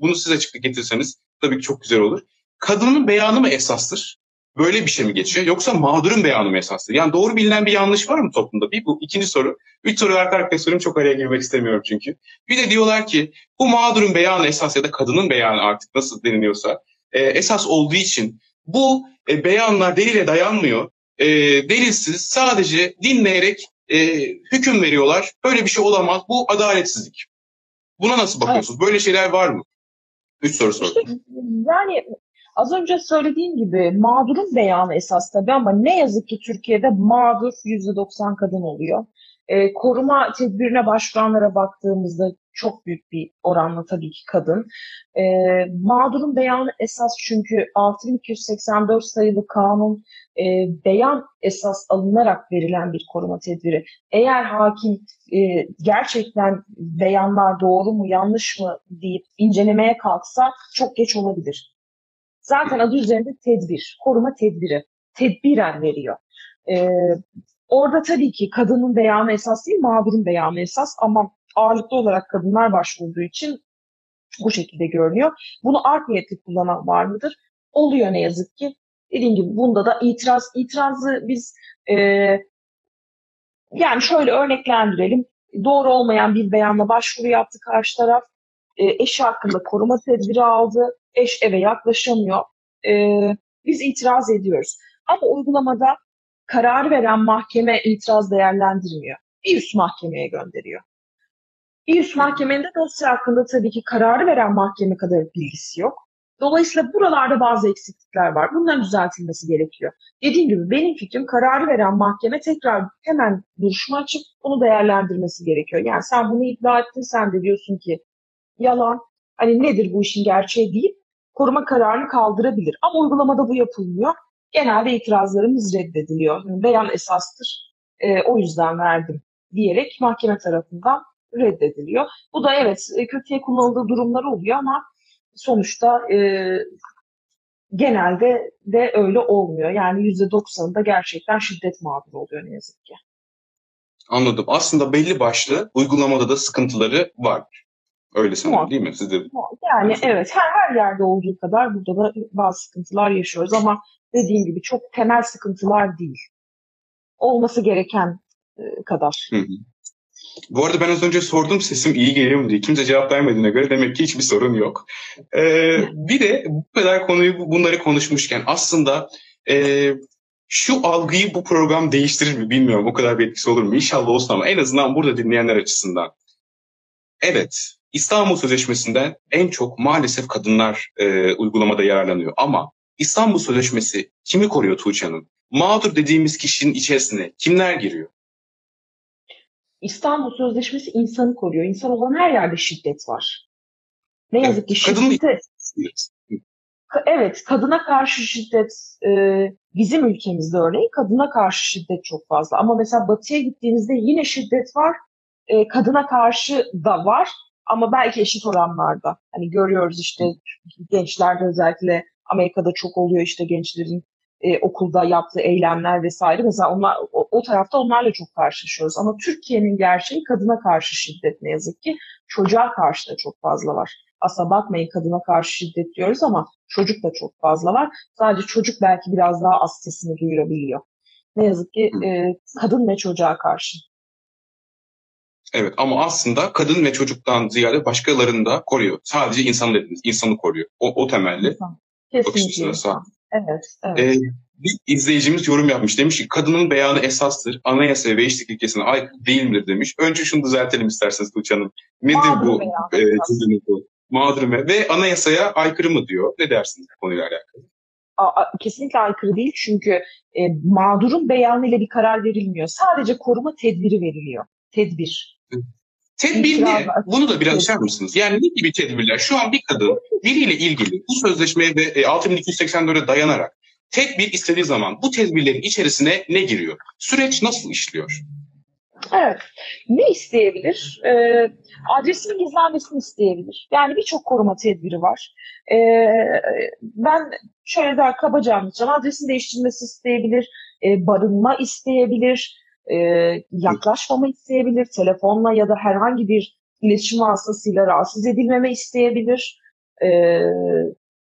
[SPEAKER 2] bunu siz açıklık getirseniz tabii ki çok güzel olur. Kadının beyanı mı esastır? Böyle bir şey mi geçiyor? Yoksa mağdurun beyanı mı esastır? Yani doğru bilinen bir yanlış var mı toplumda? Bir bu ikinci soru. Üç soru arka arkaya sorayım çok araya girmek istemiyorum çünkü. Bir de diyorlar ki bu mağdurun beyanı esas ya da kadının beyanı artık nasıl deniliyorsa e, esas olduğu için bu e, beyanlar delile dayanmıyor. E, delilsiz sadece dinleyerek e, hüküm veriyorlar. Böyle bir şey olamaz. Bu adaletsizlik. Buna nasıl bakıyorsunuz? Böyle şeyler var mı? Üç soru sordum. İşte,
[SPEAKER 1] yani az önce söylediğim gibi mağdurun beyanı esas tabii ama ne yazık ki Türkiye'de mağdur %90 kadın oluyor. E, koruma tedbirine başvuranlara baktığımızda çok büyük bir oranla tabii ki kadın. E, mağdurun beyanı esas çünkü 6284 sayılı kanun e, beyan esas alınarak verilen bir koruma tedbiri. Eğer hakim e, gerçekten beyanlar doğru mu yanlış mı deyip incelemeye kalksa çok geç olabilir. Zaten adı üzerinde tedbir, koruma tedbiri. Tedbiren veriyor. E, orada tabii ki kadının beyanı esas değil, mağdurun beyanı esas ama ağırlıklı olarak kadınlar başvurduğu için bu şekilde görünüyor. Bunu art niyetli kullanan var mıdır? Oluyor ne yazık ki. Dediğim gibi bunda da itiraz, itirazı biz e, yani şöyle örneklendirelim. Doğru olmayan bir beyanla başvuru yaptı karşı taraf. E, eşi hakkında koruma tedbiri aldı. Eş eve yaklaşamıyor. E, biz itiraz ediyoruz. Ama uygulamada karar veren mahkeme itiraz değerlendirmiyor. Bir üst mahkemeye gönderiyor. Bir üst mahkemenin de dosya hakkında tabii ki kararı veren mahkeme kadar bilgisi yok. Dolayısıyla buralarda bazı eksiklikler var. Bunların düzeltilmesi gerekiyor. Dediğim gibi benim fikrim kararı veren mahkeme tekrar hemen duruşma açıp bunu değerlendirmesi gerekiyor. Yani sen bunu iddia ettin, sen de diyorsun ki yalan, hani nedir bu işin gerçeği deyip koruma kararını kaldırabilir. Ama uygulamada bu yapılmıyor. Genelde itirazlarımız reddediliyor. Yani beyan esastır, e, o yüzden verdim diyerek mahkeme tarafından reddediliyor. Bu da evet e, kötüye kullanıldığı durumlar oluyor ama sonuçta e, genelde de öyle olmuyor. Yani yüzde doksanında gerçekten şiddet mağdur oluyor ne yazık ki.
[SPEAKER 2] Anladım. Aslında belli başlı uygulamada da sıkıntıları var. Öyle sanırım değil mi? Siz de...
[SPEAKER 1] Yani evet her, her yerde olduğu kadar burada da bazı sıkıntılar yaşıyoruz ama dediğim gibi çok temel sıkıntılar değil. Olması gereken e, kadar. Hı hı.
[SPEAKER 2] Bu arada ben az önce sordum sesim iyi geliyor mu diye. Kimse cevap vermediğine göre demek ki hiçbir sorun yok. Ee, bir de bu kadar konuyu bunları konuşmuşken aslında e, şu algıyı bu program değiştirir mi bilmiyorum. O kadar bir etkisi olur mu? İnşallah olsun ama en azından burada dinleyenler açısından. Evet, İstanbul Sözleşmesi'nden en çok maalesef kadınlar e, uygulamada yararlanıyor. Ama İstanbul Sözleşmesi kimi koruyor Tuğçe Hanım? Mağdur dediğimiz kişinin içerisine kimler giriyor?
[SPEAKER 1] İstanbul Sözleşmesi insanı koruyor. İnsan olan her yerde şiddet var. Ne yazık ki şiddete... Evet, kadına karşı şiddet e, bizim ülkemizde örneğin kadına karşı şiddet çok fazla. Ama mesela batıya gittiğinizde yine şiddet var. E, kadına karşı da var ama belki eşit oranlarda. Hani görüyoruz işte gençlerde özellikle Amerika'da çok oluyor işte gençlerin e, okulda yaptığı eylemler vesaire. Mesela onlar, o, o tarafta onlarla çok karşılaşıyoruz. Ama Türkiye'nin gerçeği kadına karşı şiddet ne yazık ki. Çocuğa karşı da çok fazla var. Aslında bakmayın kadına karşı şiddet diyoruz ama çocuk da çok fazla var. Sadece çocuk belki biraz daha az sesini duyurabiliyor. Ne yazık ki e, kadın ve çocuğa karşı.
[SPEAKER 2] Evet ama aslında kadın ve çocuktan ziyade başkalarını da koruyor. Sadece insan dediniz, insanı koruyor. O, o temelli.
[SPEAKER 1] Kesinlikle insan. Evet, evet. Ee,
[SPEAKER 2] bir izleyicimiz yorum yapmış. Demiş ki kadının beyanı esastır. Anayasa ve eşlik ilkesine aykırı değil midir demiş. Önce şunu düzeltelim isterseniz Tuğçe Hanım. Nedir Mağdur bu e, bu? Mağdurume ve anayasaya aykırı mı diyor? Ne dersiniz bu konuyla alakalı?
[SPEAKER 1] Kesinlikle aykırı değil çünkü e, mağdurun beyanıyla bir karar verilmiyor. Sadece koruma tedbiri veriliyor. Tedbir.
[SPEAKER 2] Tedbir ne? Bunu da biraz açar mısınız? Yani ne gibi tedbirler? Şu an bir kadın biriyle ilgili bu sözleşmeye ve 6284'e dayanarak tedbir istediği zaman bu tedbirlerin içerisine ne giriyor? Süreç nasıl işliyor?
[SPEAKER 1] Evet. Ne isteyebilir? Ee, adresinin gizlenmesini isteyebilir. Yani birçok koruma tedbiri var. Ee, ben şöyle daha kabaca anlatacağım. Adresin değiştirilmesi isteyebilir, e, barınma isteyebilir, e, yaklaşmama isteyebilir, telefonla ya da herhangi bir iletişim vasıtasıyla rahatsız edilmeme isteyebilir. E,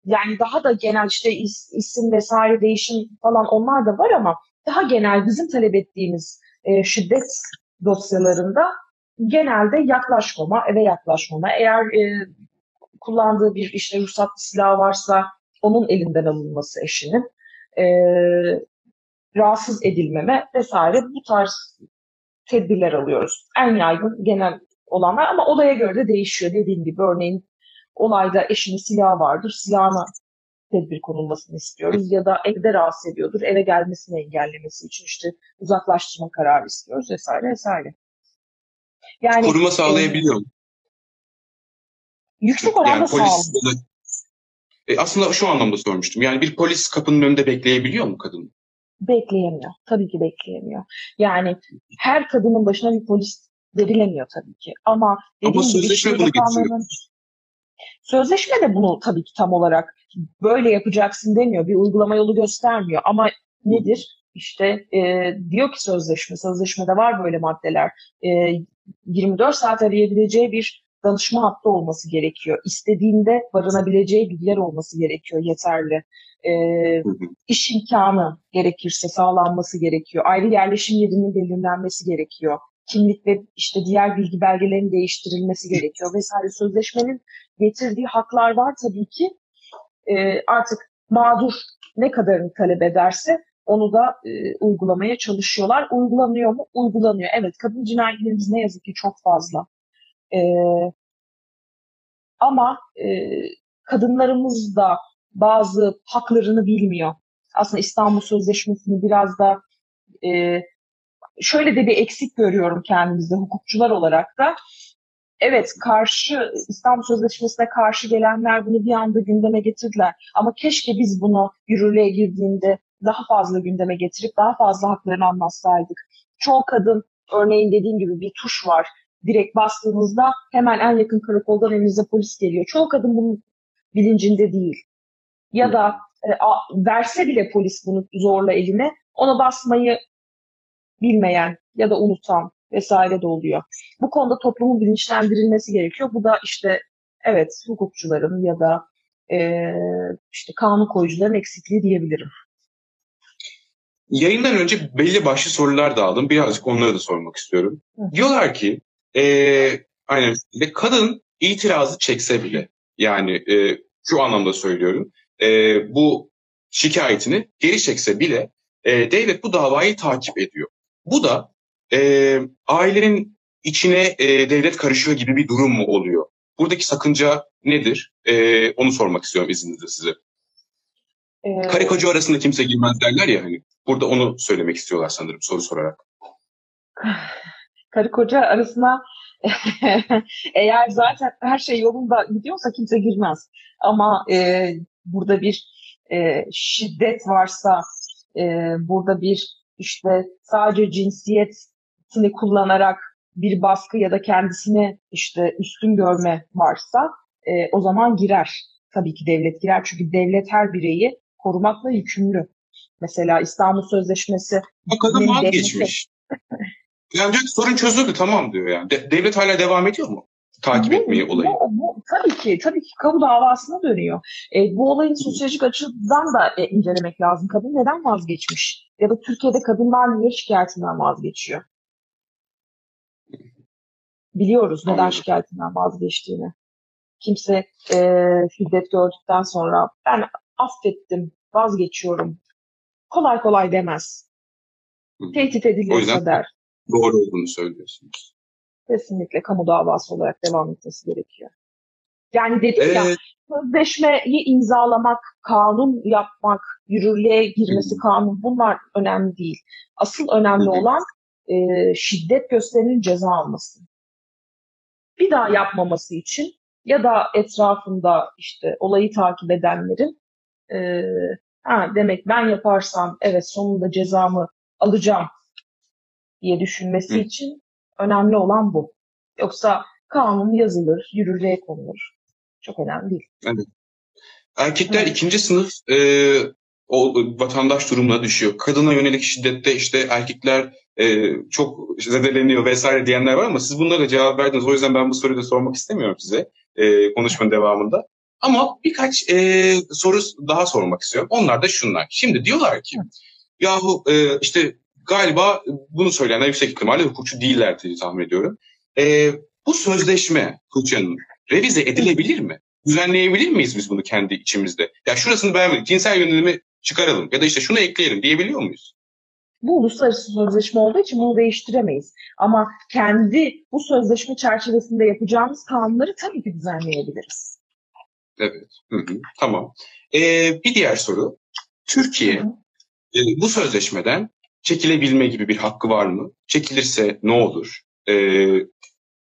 [SPEAKER 1] yani daha da genel işte is, isim vesaire değişim falan onlar da var ama daha genel bizim talep ettiğimiz e, şiddet dosyalarında genelde yaklaşmama, eve yaklaşmama. Eğer e, kullandığı bir işte ruhsatlı silah varsa onun elinden alınması eşinin. E, rahatsız edilmeme vesaire bu tarz tedbirler alıyoruz. En yaygın genel olanlar ama odaya göre de değişiyor. Dediğim gibi örneğin olayda eşinin silahı vardır, silahına tedbir konulmasını istiyoruz ya da evde rahatsız ediyordur, eve gelmesini engellemesi için işte uzaklaştırma kararı istiyoruz vesaire vesaire.
[SPEAKER 2] Yani koruma sağlayabiliyor mu?
[SPEAKER 1] Yüksek oranda yani polis, sağlıyor.
[SPEAKER 2] E, aslında şu anlamda sormuştum. Yani bir polis kapının önünde bekleyebiliyor mu kadın?
[SPEAKER 1] Bekleyemiyor. Tabii ki bekleyemiyor. Yani her kadının başına bir polis verilemiyor tabii ki. Ama
[SPEAKER 2] Ama sözleşme bunu getiriyor.
[SPEAKER 1] Sözleşme de bunu tabii ki tam olarak böyle yapacaksın demiyor. Bir uygulama yolu göstermiyor. Ama nedir? İşte e, diyor ki sözleşme, sözleşmede var böyle maddeler. E, 24 saat arayabileceği bir danışma hattı olması gerekiyor. İstediğinde barınabileceği bir yer olması gerekiyor yeterli. E, iş imkanı gerekirse sağlanması gerekiyor. Ayrı yerleşim yerinin belirlenmesi gerekiyor. Kimlik ve işte diğer bilgi belgelerinin değiştirilmesi gerekiyor vesaire. Sözleşmenin getirdiği haklar var tabii ki. E, artık mağdur ne kadarını talep ederse onu da e, uygulamaya çalışıyorlar. Uygulanıyor mu? Uygulanıyor. Evet kadın cinayetlerimiz ne yazık ki çok fazla. E, ama e, kadınlarımız da bazı haklarını bilmiyor. Aslında İstanbul Sözleşmesi'ni biraz da e, şöyle de bir eksik görüyorum kendimizde hukukçular olarak da. Evet karşı İstanbul Sözleşmesi'ne karşı gelenler bunu bir anda gündeme getirdiler. Ama keşke biz bunu yürürlüğe girdiğinde daha fazla gündeme getirip daha fazla haklarını anlatsaydık. Çoğu kadın örneğin dediğim gibi bir tuş var direkt bastığınızda hemen en yakın karakoldan elinize polis geliyor. Çoğu kadın bunun bilincinde değil. Ya da e, a, verse bile polis bunu zorla eline ona basmayı bilmeyen ya da unutan vesaire de oluyor. Bu konuda toplumun bilinçlendirilmesi gerekiyor. Bu da işte evet hukukçuların ya da e, işte kanun koyucuların eksikliği diyebilirim.
[SPEAKER 2] Yayından önce belli başlı sorular da aldım. Birazcık onları da sormak istiyorum. Hı. Diyorlar ki e, aynen kadın itirazı çekse bile yani e, şu anlamda söylüyorum e, bu şikayetini geri çekse bile e, devlet bu davayı takip ediyor. Bu da e, ailenin içine e, devlet karışıyor gibi bir durum mu oluyor? Buradaki sakınca nedir? E, onu sormak istiyorum izninizle size. Ee... Karı koca arasında kimse girmez derler ya hani. Burada onu söylemek istiyorlar sanırım soru sorarak.
[SPEAKER 1] karı koca arasına *laughs* eğer zaten her şey yolunda gidiyorsa kimse girmez. Ama e, burada bir e, şiddet varsa, e, burada bir işte sadece cinsiyetini kullanarak bir baskı ya da kendisini işte üstün görme varsa e, o zaman girer. Tabii ki devlet girer çünkü devlet her bireyi korumakla yükümlü. Mesela İstanbul Sözleşmesi...
[SPEAKER 2] O kadın vazgeçmiş. Yani sorun çözüldü tamam diyor yani. De, devlet hala devam ediyor mu? Takip bu, etmeyi olayı.
[SPEAKER 1] Bu, bu, tabii ki, tabii ki kamu davasına dönüyor. E, bu olayın sosyolojik açıdan da e, incelemek lazım. Kadın neden vazgeçmiş? Ya da Türkiye'de kadınlar niye şikayetinden vazgeçiyor? Biliyoruz neden Anladım. şikayetinden vazgeçtiğini. Kimse e, şiddet gördükten sonra ben affettim, vazgeçiyorum. Kolay kolay demez. Tehdit edilirse der
[SPEAKER 2] doğru olduğunu söylüyorsunuz.
[SPEAKER 1] Kesinlikle kamu davası olarak devam etmesi gerekiyor. Yani dedik evet. ya sözleşmeyi imzalamak, kanun yapmak, yürürlüğe girmesi kanun bunlar önemli değil. Asıl önemli olan e, şiddet gösterinin ceza alması. Bir daha yapmaması için ya da etrafında işte olayı takip edenlerin e, ha, demek ben yaparsam evet sonunda cezamı alacağım diye düşünmesi Hı. için önemli olan bu. Yoksa kanun yazılır, yürürlüğe konulur. Çok önemli değil.
[SPEAKER 2] Evet. Erkekler evet. ikinci sınıf e, o vatandaş durumuna düşüyor. Kadına yönelik şiddette işte erkekler e, çok zedeleniyor vesaire diyenler var ama siz bunlara cevap verdiniz. O yüzden ben bu soruyu da sormak istemiyorum size e, konuşmanın devamında. Ama birkaç e, soru daha sormak istiyorum. Onlar da şunlar. Şimdi diyorlar ki yahu e, işte galiba bunu söyleyenler yüksek ihtimalle hukukçu değiller diye tahmin ediyorum. E, bu sözleşme Tuğçe'nin revize edilebilir mi? Düzenleyebilir miyiz biz bunu kendi içimizde? Ya şurasını beğenmedik, cinsel yönelimi çıkaralım ya da işte şunu ekleyelim diyebiliyor muyuz?
[SPEAKER 1] Bu uluslararası sözleşme olduğu için bunu değiştiremeyiz. Ama kendi bu sözleşme çerçevesinde yapacağımız kanunları tabii ki düzenleyebiliriz.
[SPEAKER 2] Evet. Hı hı. Tamam. Ee, bir diğer soru. Türkiye e, bu sözleşmeden çekilebilme gibi bir hakkı var mı? Çekilirse ne olur? Ee,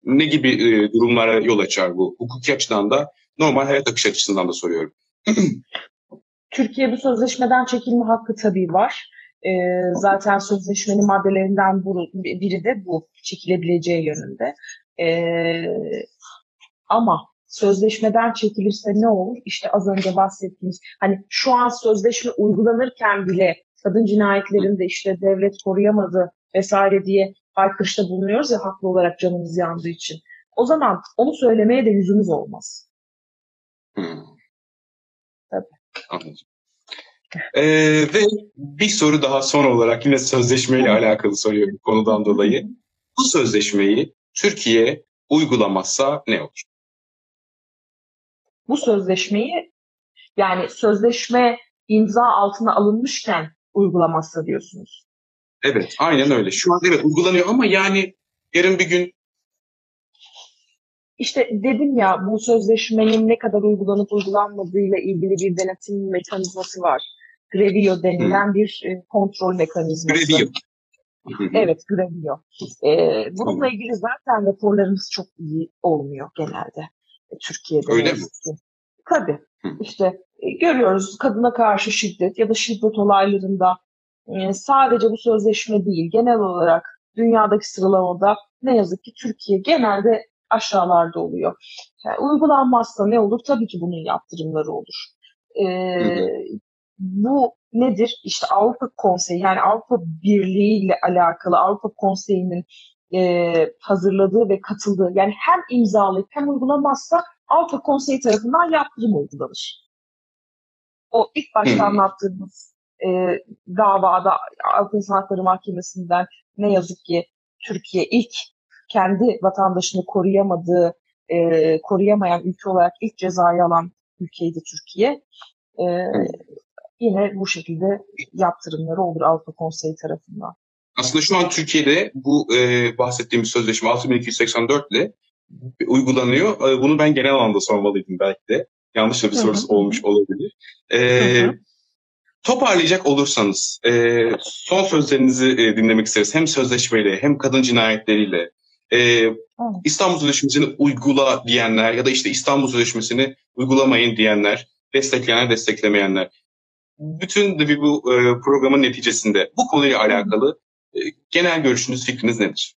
[SPEAKER 2] ne gibi e, durumlara yol açar bu? Hukuki açıdan da normal hayat akışı açısından da soruyorum. *clears throat*
[SPEAKER 1] Türkiye bu sözleşmeden çekilme hakkı tabii var. E, zaten sözleşmenin maddelerinden biri de bu çekilebileceği yönünde. E, ama sözleşmeden çekilirse ne olur? İşte az önce bahsettiğimiz hani şu an sözleşme uygulanırken bile kadın cinayetlerinde işte devlet koruyamadı vesaire diye haykırışta bulunuyoruz ya haklı olarak canımız yandığı için. O zaman onu söylemeye de yüzümüz olmaz.
[SPEAKER 2] Hmm. Tabii. Anladım. Ee, ve bir soru daha son olarak yine sözleşmeyle alakalı soruyorum konudan dolayı. Bu sözleşmeyi Türkiye uygulamazsa ne olur?
[SPEAKER 1] Bu sözleşmeyi yani sözleşme imza altına alınmışken uygulamazsa diyorsunuz.
[SPEAKER 2] Evet, aynen öyle. Şu an evet uygulanıyor ama yani yarın bir gün
[SPEAKER 1] işte dedim ya bu sözleşmenin ne kadar uygulanıp uygulanmadığıyla ilgili bir denetim mekanizması var. Grevio denilen hmm. bir e, kontrol mekanizması. Grevio. *laughs* Evet, Grevio. Ee, bununla ilgili zaten raporlarımız çok iyi olmuyor genelde e, Türkiye'de.
[SPEAKER 2] Öyle mi?
[SPEAKER 1] Tabii. İşte e, görüyoruz kadına karşı şiddet ya da şiddet olaylarında e, sadece bu sözleşme değil, genel olarak dünyadaki sıralamada ne yazık ki Türkiye genelde aşağılarda oluyor. Yani uygulanmazsa ne olur? Tabii ki bunun yaptırımları olur. Ee, bu nedir? İşte Avrupa Konseyi yani Avrupa Birliği ile alakalı Avrupa Konseyi'nin e, hazırladığı ve katıldığı yani hem imzalayıp hem uygulamazsa Avrupa Konseyi tarafından yaptırım uygulanır. O ilk başta anlattığımız e, davada Avrupa İnsan Hakları Mahkemesi'nden ne yazık ki Türkiye ilk kendi vatandaşını koruyamadığı, e, koruyamayan ülke olarak ilk cezayı alan ülkeydi Türkiye. E, yine bu şekilde yaptırımları olur Avrupa Konseyi tarafından.
[SPEAKER 2] Aslında şu an Türkiye'de bu e, bahsettiğimiz sözleşme 6284 ile uygulanıyor. E, bunu ben genel anlamda sormalıydım belki de. Yanlış bir sorusu olmuş olabilir. E, toparlayacak olursanız e, son sözlerinizi e, dinlemek isteriz. Hem sözleşmeyle hem kadın cinayetleriyle e, İstanbul Sözleşmesi'ni uygula diyenler ya da işte İstanbul Sözleşmesi'ni uygulamayın diyenler, destekleyenler, desteklemeyenler. Bütün de bir bu e, programın neticesinde bu konuyla alakalı e, genel görüşünüz, fikriniz nedir?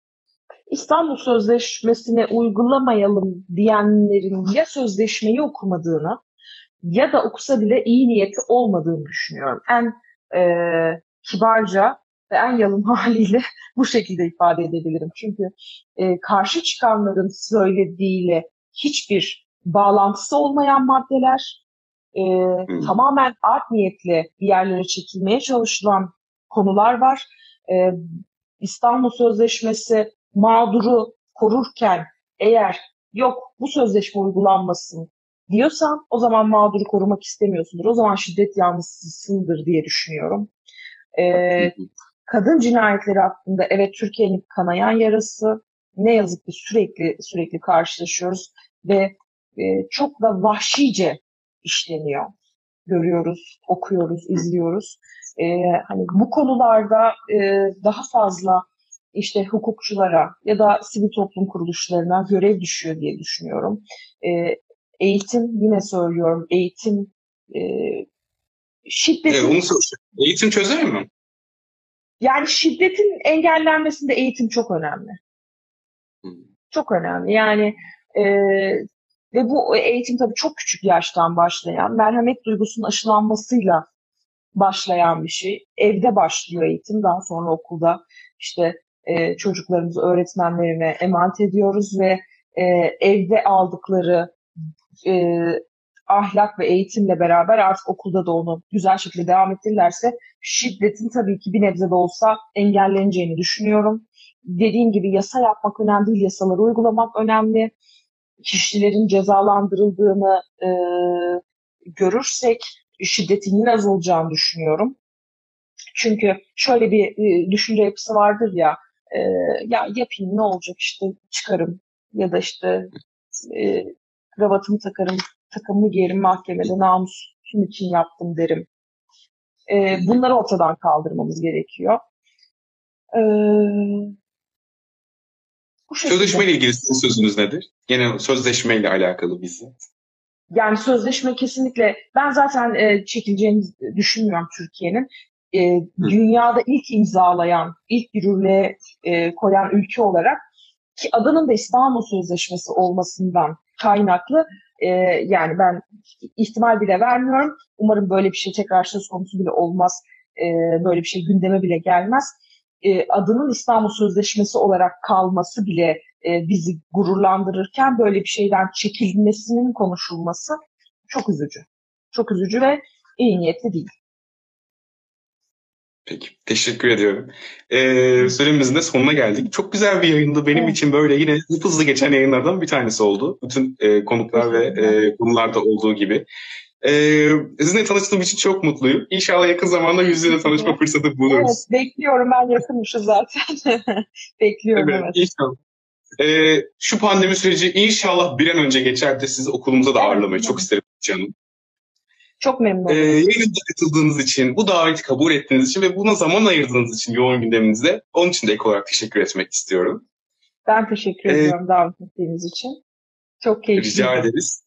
[SPEAKER 1] İstanbul Sözleşmesi'ne uygulamayalım diyenlerin ya sözleşmeyi okumadığını ya da okusa bile iyi niyeti olmadığını düşünüyorum. En e, kibarca ve en yalın *laughs* haliyle bu şekilde ifade edebilirim. Çünkü e, karşı çıkanların söylediğiyle hiçbir bağlantısı olmayan maddeler, e, hmm. tamamen art niyetle bir yerlere çekilmeye çalışılan konular var. E, İstanbul Sözleşmesi mağduru korurken eğer yok bu sözleşme uygulanmasın diyorsan o zaman mağduru korumak istemiyorsundur. O zaman şiddet yanlısısındır diye düşünüyorum. Ee, kadın cinayetleri hakkında evet Türkiye'nin kanayan yarası ne yazık ki sürekli sürekli karşılaşıyoruz ve e, çok da vahşice işleniyor. Görüyoruz, okuyoruz, izliyoruz. E, hani bu konularda e, daha fazla işte hukukçulara ya da sivil toplum kuruluşlarına görev düşüyor diye düşünüyorum. E, eğitim yine söylüyorum eğitim e, şiddetin...
[SPEAKER 2] Onu eğitim çözer mi?
[SPEAKER 1] Yani şiddetin engellenmesinde eğitim çok önemli. Hmm. Çok önemli. Yani e, ve bu eğitim tabii çok küçük yaştan başlayan, merhamet duygusunun aşılanmasıyla başlayan bir şey. Evde başlıyor eğitim, daha sonra okulda işte e, çocuklarımızı öğretmenlerine emanet ediyoruz ve e, evde aldıkları e, ahlak ve eğitimle beraber artık okulda da onu güzel şekilde devam ettirirlerse şiddetin tabii ki bir nebze de olsa engelleneceğini düşünüyorum. Dediğim gibi yasa yapmak önemli değil, yasaları uygulamak önemli. Kişilerin cezalandırıldığını e, görürsek şiddetin yine azalacağını düşünüyorum. Çünkü şöyle bir e, düşünce yapısı vardır ya, e, ya yapayım ne olacak işte çıkarım ya da işte e, kravatımı takarım takımını giyerim mahkemede namusum için yaptım derim. E, bunları ortadan kaldırmamız gerekiyor. E, bu şekilde.
[SPEAKER 2] Sözleşmeyle ilgili sizin sözünüz nedir? Gene sözleşmeyle alakalı bizzat.
[SPEAKER 1] Yani sözleşme kesinlikle ben zaten e, çekileceğini düşünmüyorum Türkiye'nin. E, dünyada ilk imzalayan, ilk yürürlüğe e, koyan ülke olarak ki adanın da İstanbul Sözleşmesi olmasından kaynaklı e, yani ben ihtimal bile vermiyorum. Umarım böyle bir şey tekrar söz konusu bile olmaz. E, böyle bir şey gündeme bile gelmez. E, adının İstanbul Sözleşmesi olarak kalması bile e, bizi gururlandırırken böyle bir şeyden çekilmesinin konuşulması çok üzücü. Çok üzücü ve iyi niyetli değil.
[SPEAKER 2] Peki, teşekkür ediyorum. Ee, süremizin de sonuna geldik. Çok güzel bir yayındı. Benim
[SPEAKER 1] Evet.
[SPEAKER 2] için böyle yine hızlı geçen yayınlardan bir tanesi oldu. Bütün e, konuklar ve e, konularda olduğu gibi. Ee, sizinle tanıştığım için çok mutluyum. İnşallah yakın zamanda yüz yüze tanışma fırsatı buluruz.
[SPEAKER 1] Evet, bekliyorum. Ben yakınmışım zaten. *laughs* bekliyorum
[SPEAKER 2] Evet,
[SPEAKER 1] evet.
[SPEAKER 2] inşallah. Ee, şu pandemi süreci inşallah bir an önce geçer de sizi okulumuza da ağırlamayı
[SPEAKER 1] evet.
[SPEAKER 2] çok isterim canım.
[SPEAKER 1] Çok memnun
[SPEAKER 2] Ee,
[SPEAKER 1] oldum.
[SPEAKER 2] yayınımıza katıldığınız için, bu daveti kabul ettiğiniz için ve buna zaman ayırdığınız için yoğun gündeminizde onun için de ek olarak teşekkür etmek istiyorum.
[SPEAKER 1] Ben teşekkür
[SPEAKER 2] Ee,
[SPEAKER 1] ediyorum davet ettiğiniz için. Çok keyifli.
[SPEAKER 2] Rica ederiz.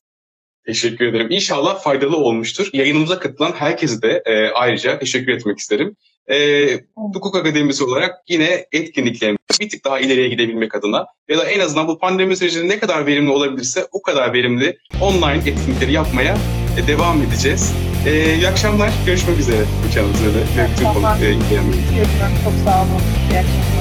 [SPEAKER 2] Teşekkür ederim. İnşallah faydalı olmuştur. Yayınımıza katılan herkese de e, ayrıca teşekkür etmek isterim. E, Hukuk Akademisi olarak yine etkinliklerimizi bir tık daha ileriye gidebilmek adına ya da en azından bu pandemi sürecinde ne kadar verimli olabilirse o kadar verimli online etkinlikleri yapmaya e, devam edeceğiz. E, iyi akşamlar. Görüşmek üzere.
[SPEAKER 1] Akşamlar.
[SPEAKER 2] konuk e.
[SPEAKER 1] Çok sağ olun. İyi akşamlar.